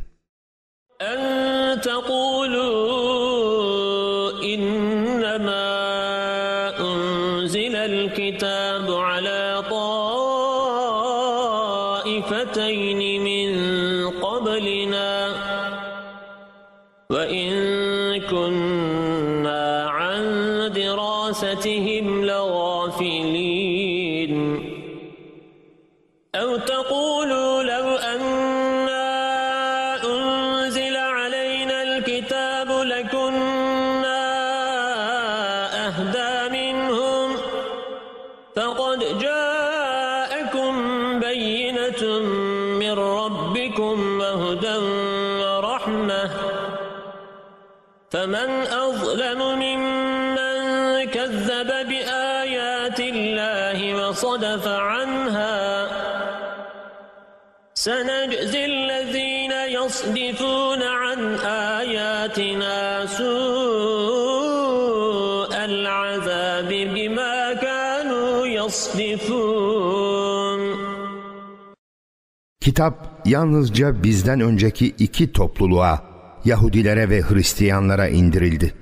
Speaker 2: yalnızca bizden önceki iki topluluğa, Yahudilere ve Hristiyanlara indirildi.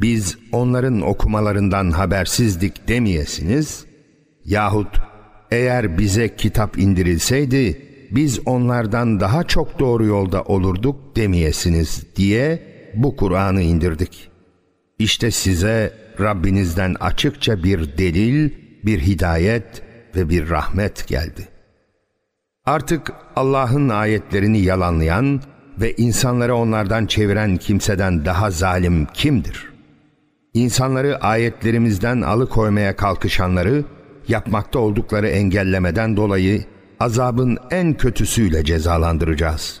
Speaker 2: Biz onların okumalarından habersizdik demeyesiniz yahut eğer bize kitap indirilseydi biz onlardan daha çok doğru yolda olurduk demeyesiniz diye bu Kur'an'ı indirdik. İşte size Rabbinizden açıkça bir delil, bir hidayet ve bir rahmet geldi.'' Artık Allah'ın ayetlerini yalanlayan ve insanları onlardan çeviren kimseden daha zalim kimdir? İnsanları ayetlerimizden alıkoymaya kalkışanları, yapmakta oldukları engellemeden dolayı azabın en kötüsüyle cezalandıracağız.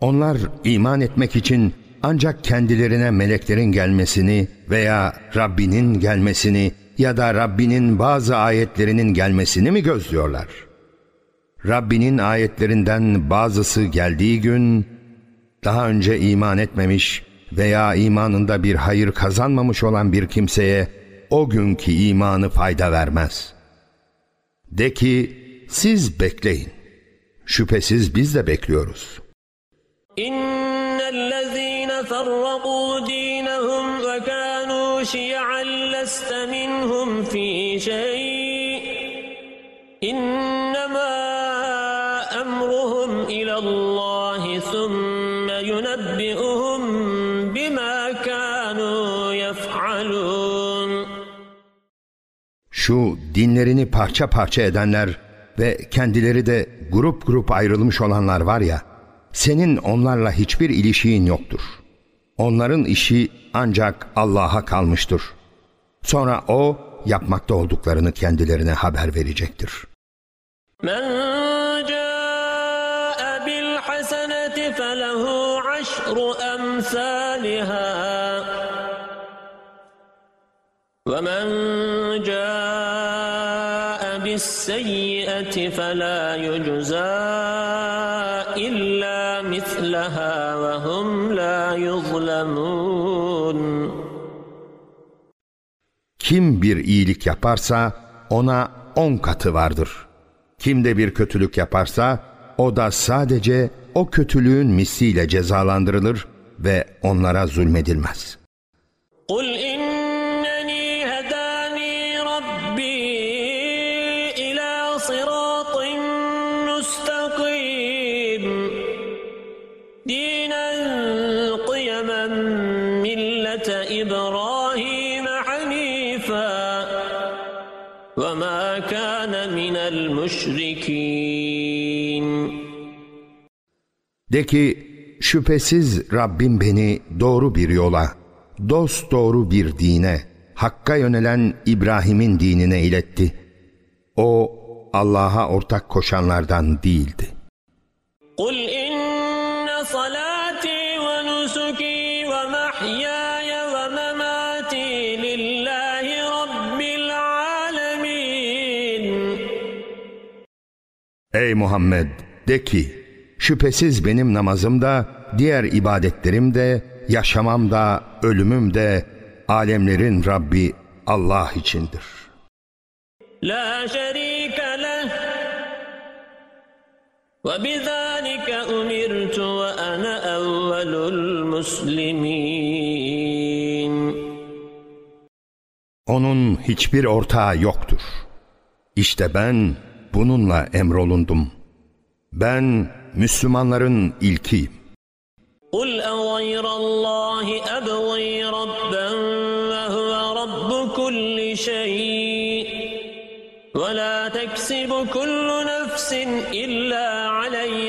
Speaker 2: Onlar iman etmek için ancak kendilerine meleklerin gelmesini veya Rabbinin gelmesini ya da Rabbinin bazı ayetlerinin gelmesini mi gözlüyorlar? Rabbinin ayetlerinden bazısı geldiği gün daha önce iman etmemiş veya imanında bir hayır kazanmamış olan bir kimseye o günkü imanı fayda vermez. De ki siz bekleyin. Şüphesiz biz de bekliyoruz.''
Speaker 1: إن الذين فرقوا دينهم وكانوا شيعا لست منهم في شيء إنما أمرهم إلى الله ثم ينبئهم بما كانوا يفعلون
Speaker 2: Şu dinlerini parça parça edenler ve kendileri de grup grup ayrılmış olanlar var ya, senin onlarla hiçbir ilişiğin yoktur. Onların işi ancak Allah'a kalmıştır. Sonra O yapmakta olduklarını kendilerine haber verecektir.
Speaker 1: وَمَنْ جَاءَ بِالسَّيِّئَةِ فَلَا يُجْزَى إِلَّا مثلها وهم لا يظلمون
Speaker 2: Kim bir iyilik yaparsa ona on katı vardır. Kim de bir kötülük yaparsa o da sadece o kötülüğün misliyle cezalandırılır ve onlara zulmedilmez. قُلْ
Speaker 1: مُشْرِكِينَ
Speaker 2: De ki, şüphesiz Rabbim beni doğru bir yola, dost doğru bir dine, Hakk'a yönelen İbrahim'in dinine iletti. O, Allah'a ortak koşanlardan değildi. قُلْ Ey Muhammed de ki şüphesiz benim namazım da diğer ibadetlerim de yaşamam da ölümüm de alemlerin Rabbi Allah içindir.
Speaker 1: La şerike leh ve bizalike umirtu ve ana evvelul muslimin.
Speaker 2: Onun hiçbir ortağı yoktur. İşte ben bununla emrolundum. Ben Müslümanların ilkiyim. قُلْ
Speaker 1: اَغَيْرَ اللّٰهِ اَبْغِي رَبًّا وَهُوَ رَبُّ كُلِّ شَيْءٍ وَلَا تَكْسِبُ كُلُّ نَفْسٍ اِلَّا عَلَيْهِ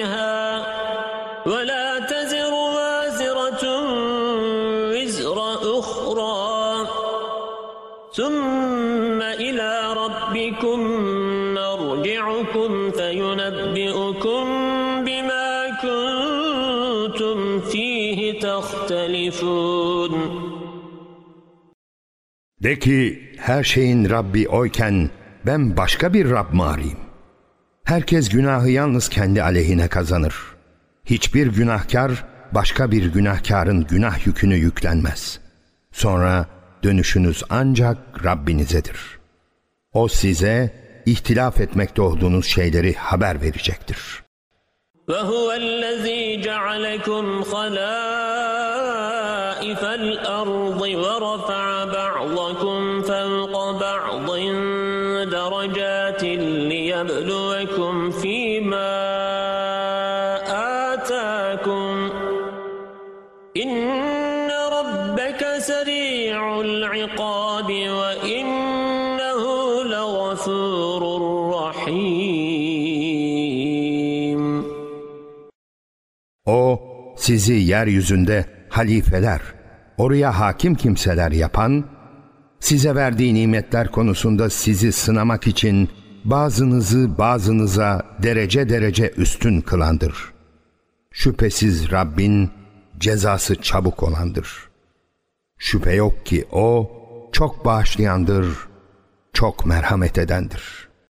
Speaker 2: De ki her şeyin Rabbi oyken ben başka bir Rab mı arayayım? Herkes günahı yalnız kendi aleyhine kazanır. Hiçbir günahkar başka bir günahkarın günah yükünü yüklenmez. Sonra dönüşünüz ancak Rabbinizedir. O size ihtilaf etmekte olduğunuz şeyleri haber verecektir.
Speaker 1: وَهُوَ الَّذ۪ي جَعَلَكُمْ خَلَائِفَ الْأَرْضِ وَرَفَعَ لسريع العقاب وإنه لغفور رحيم
Speaker 2: O sizi yeryüzünde halifeler, oraya hakim kimseler yapan, size verdiği nimetler konusunda sizi sınamak için bazınızı bazınıza derece derece üstün kılandır. Şüphesiz Rabbin cezası çabuk olandır.'' Şüphe yok ki o çok bağışlayandır, çok merhamet edendir.''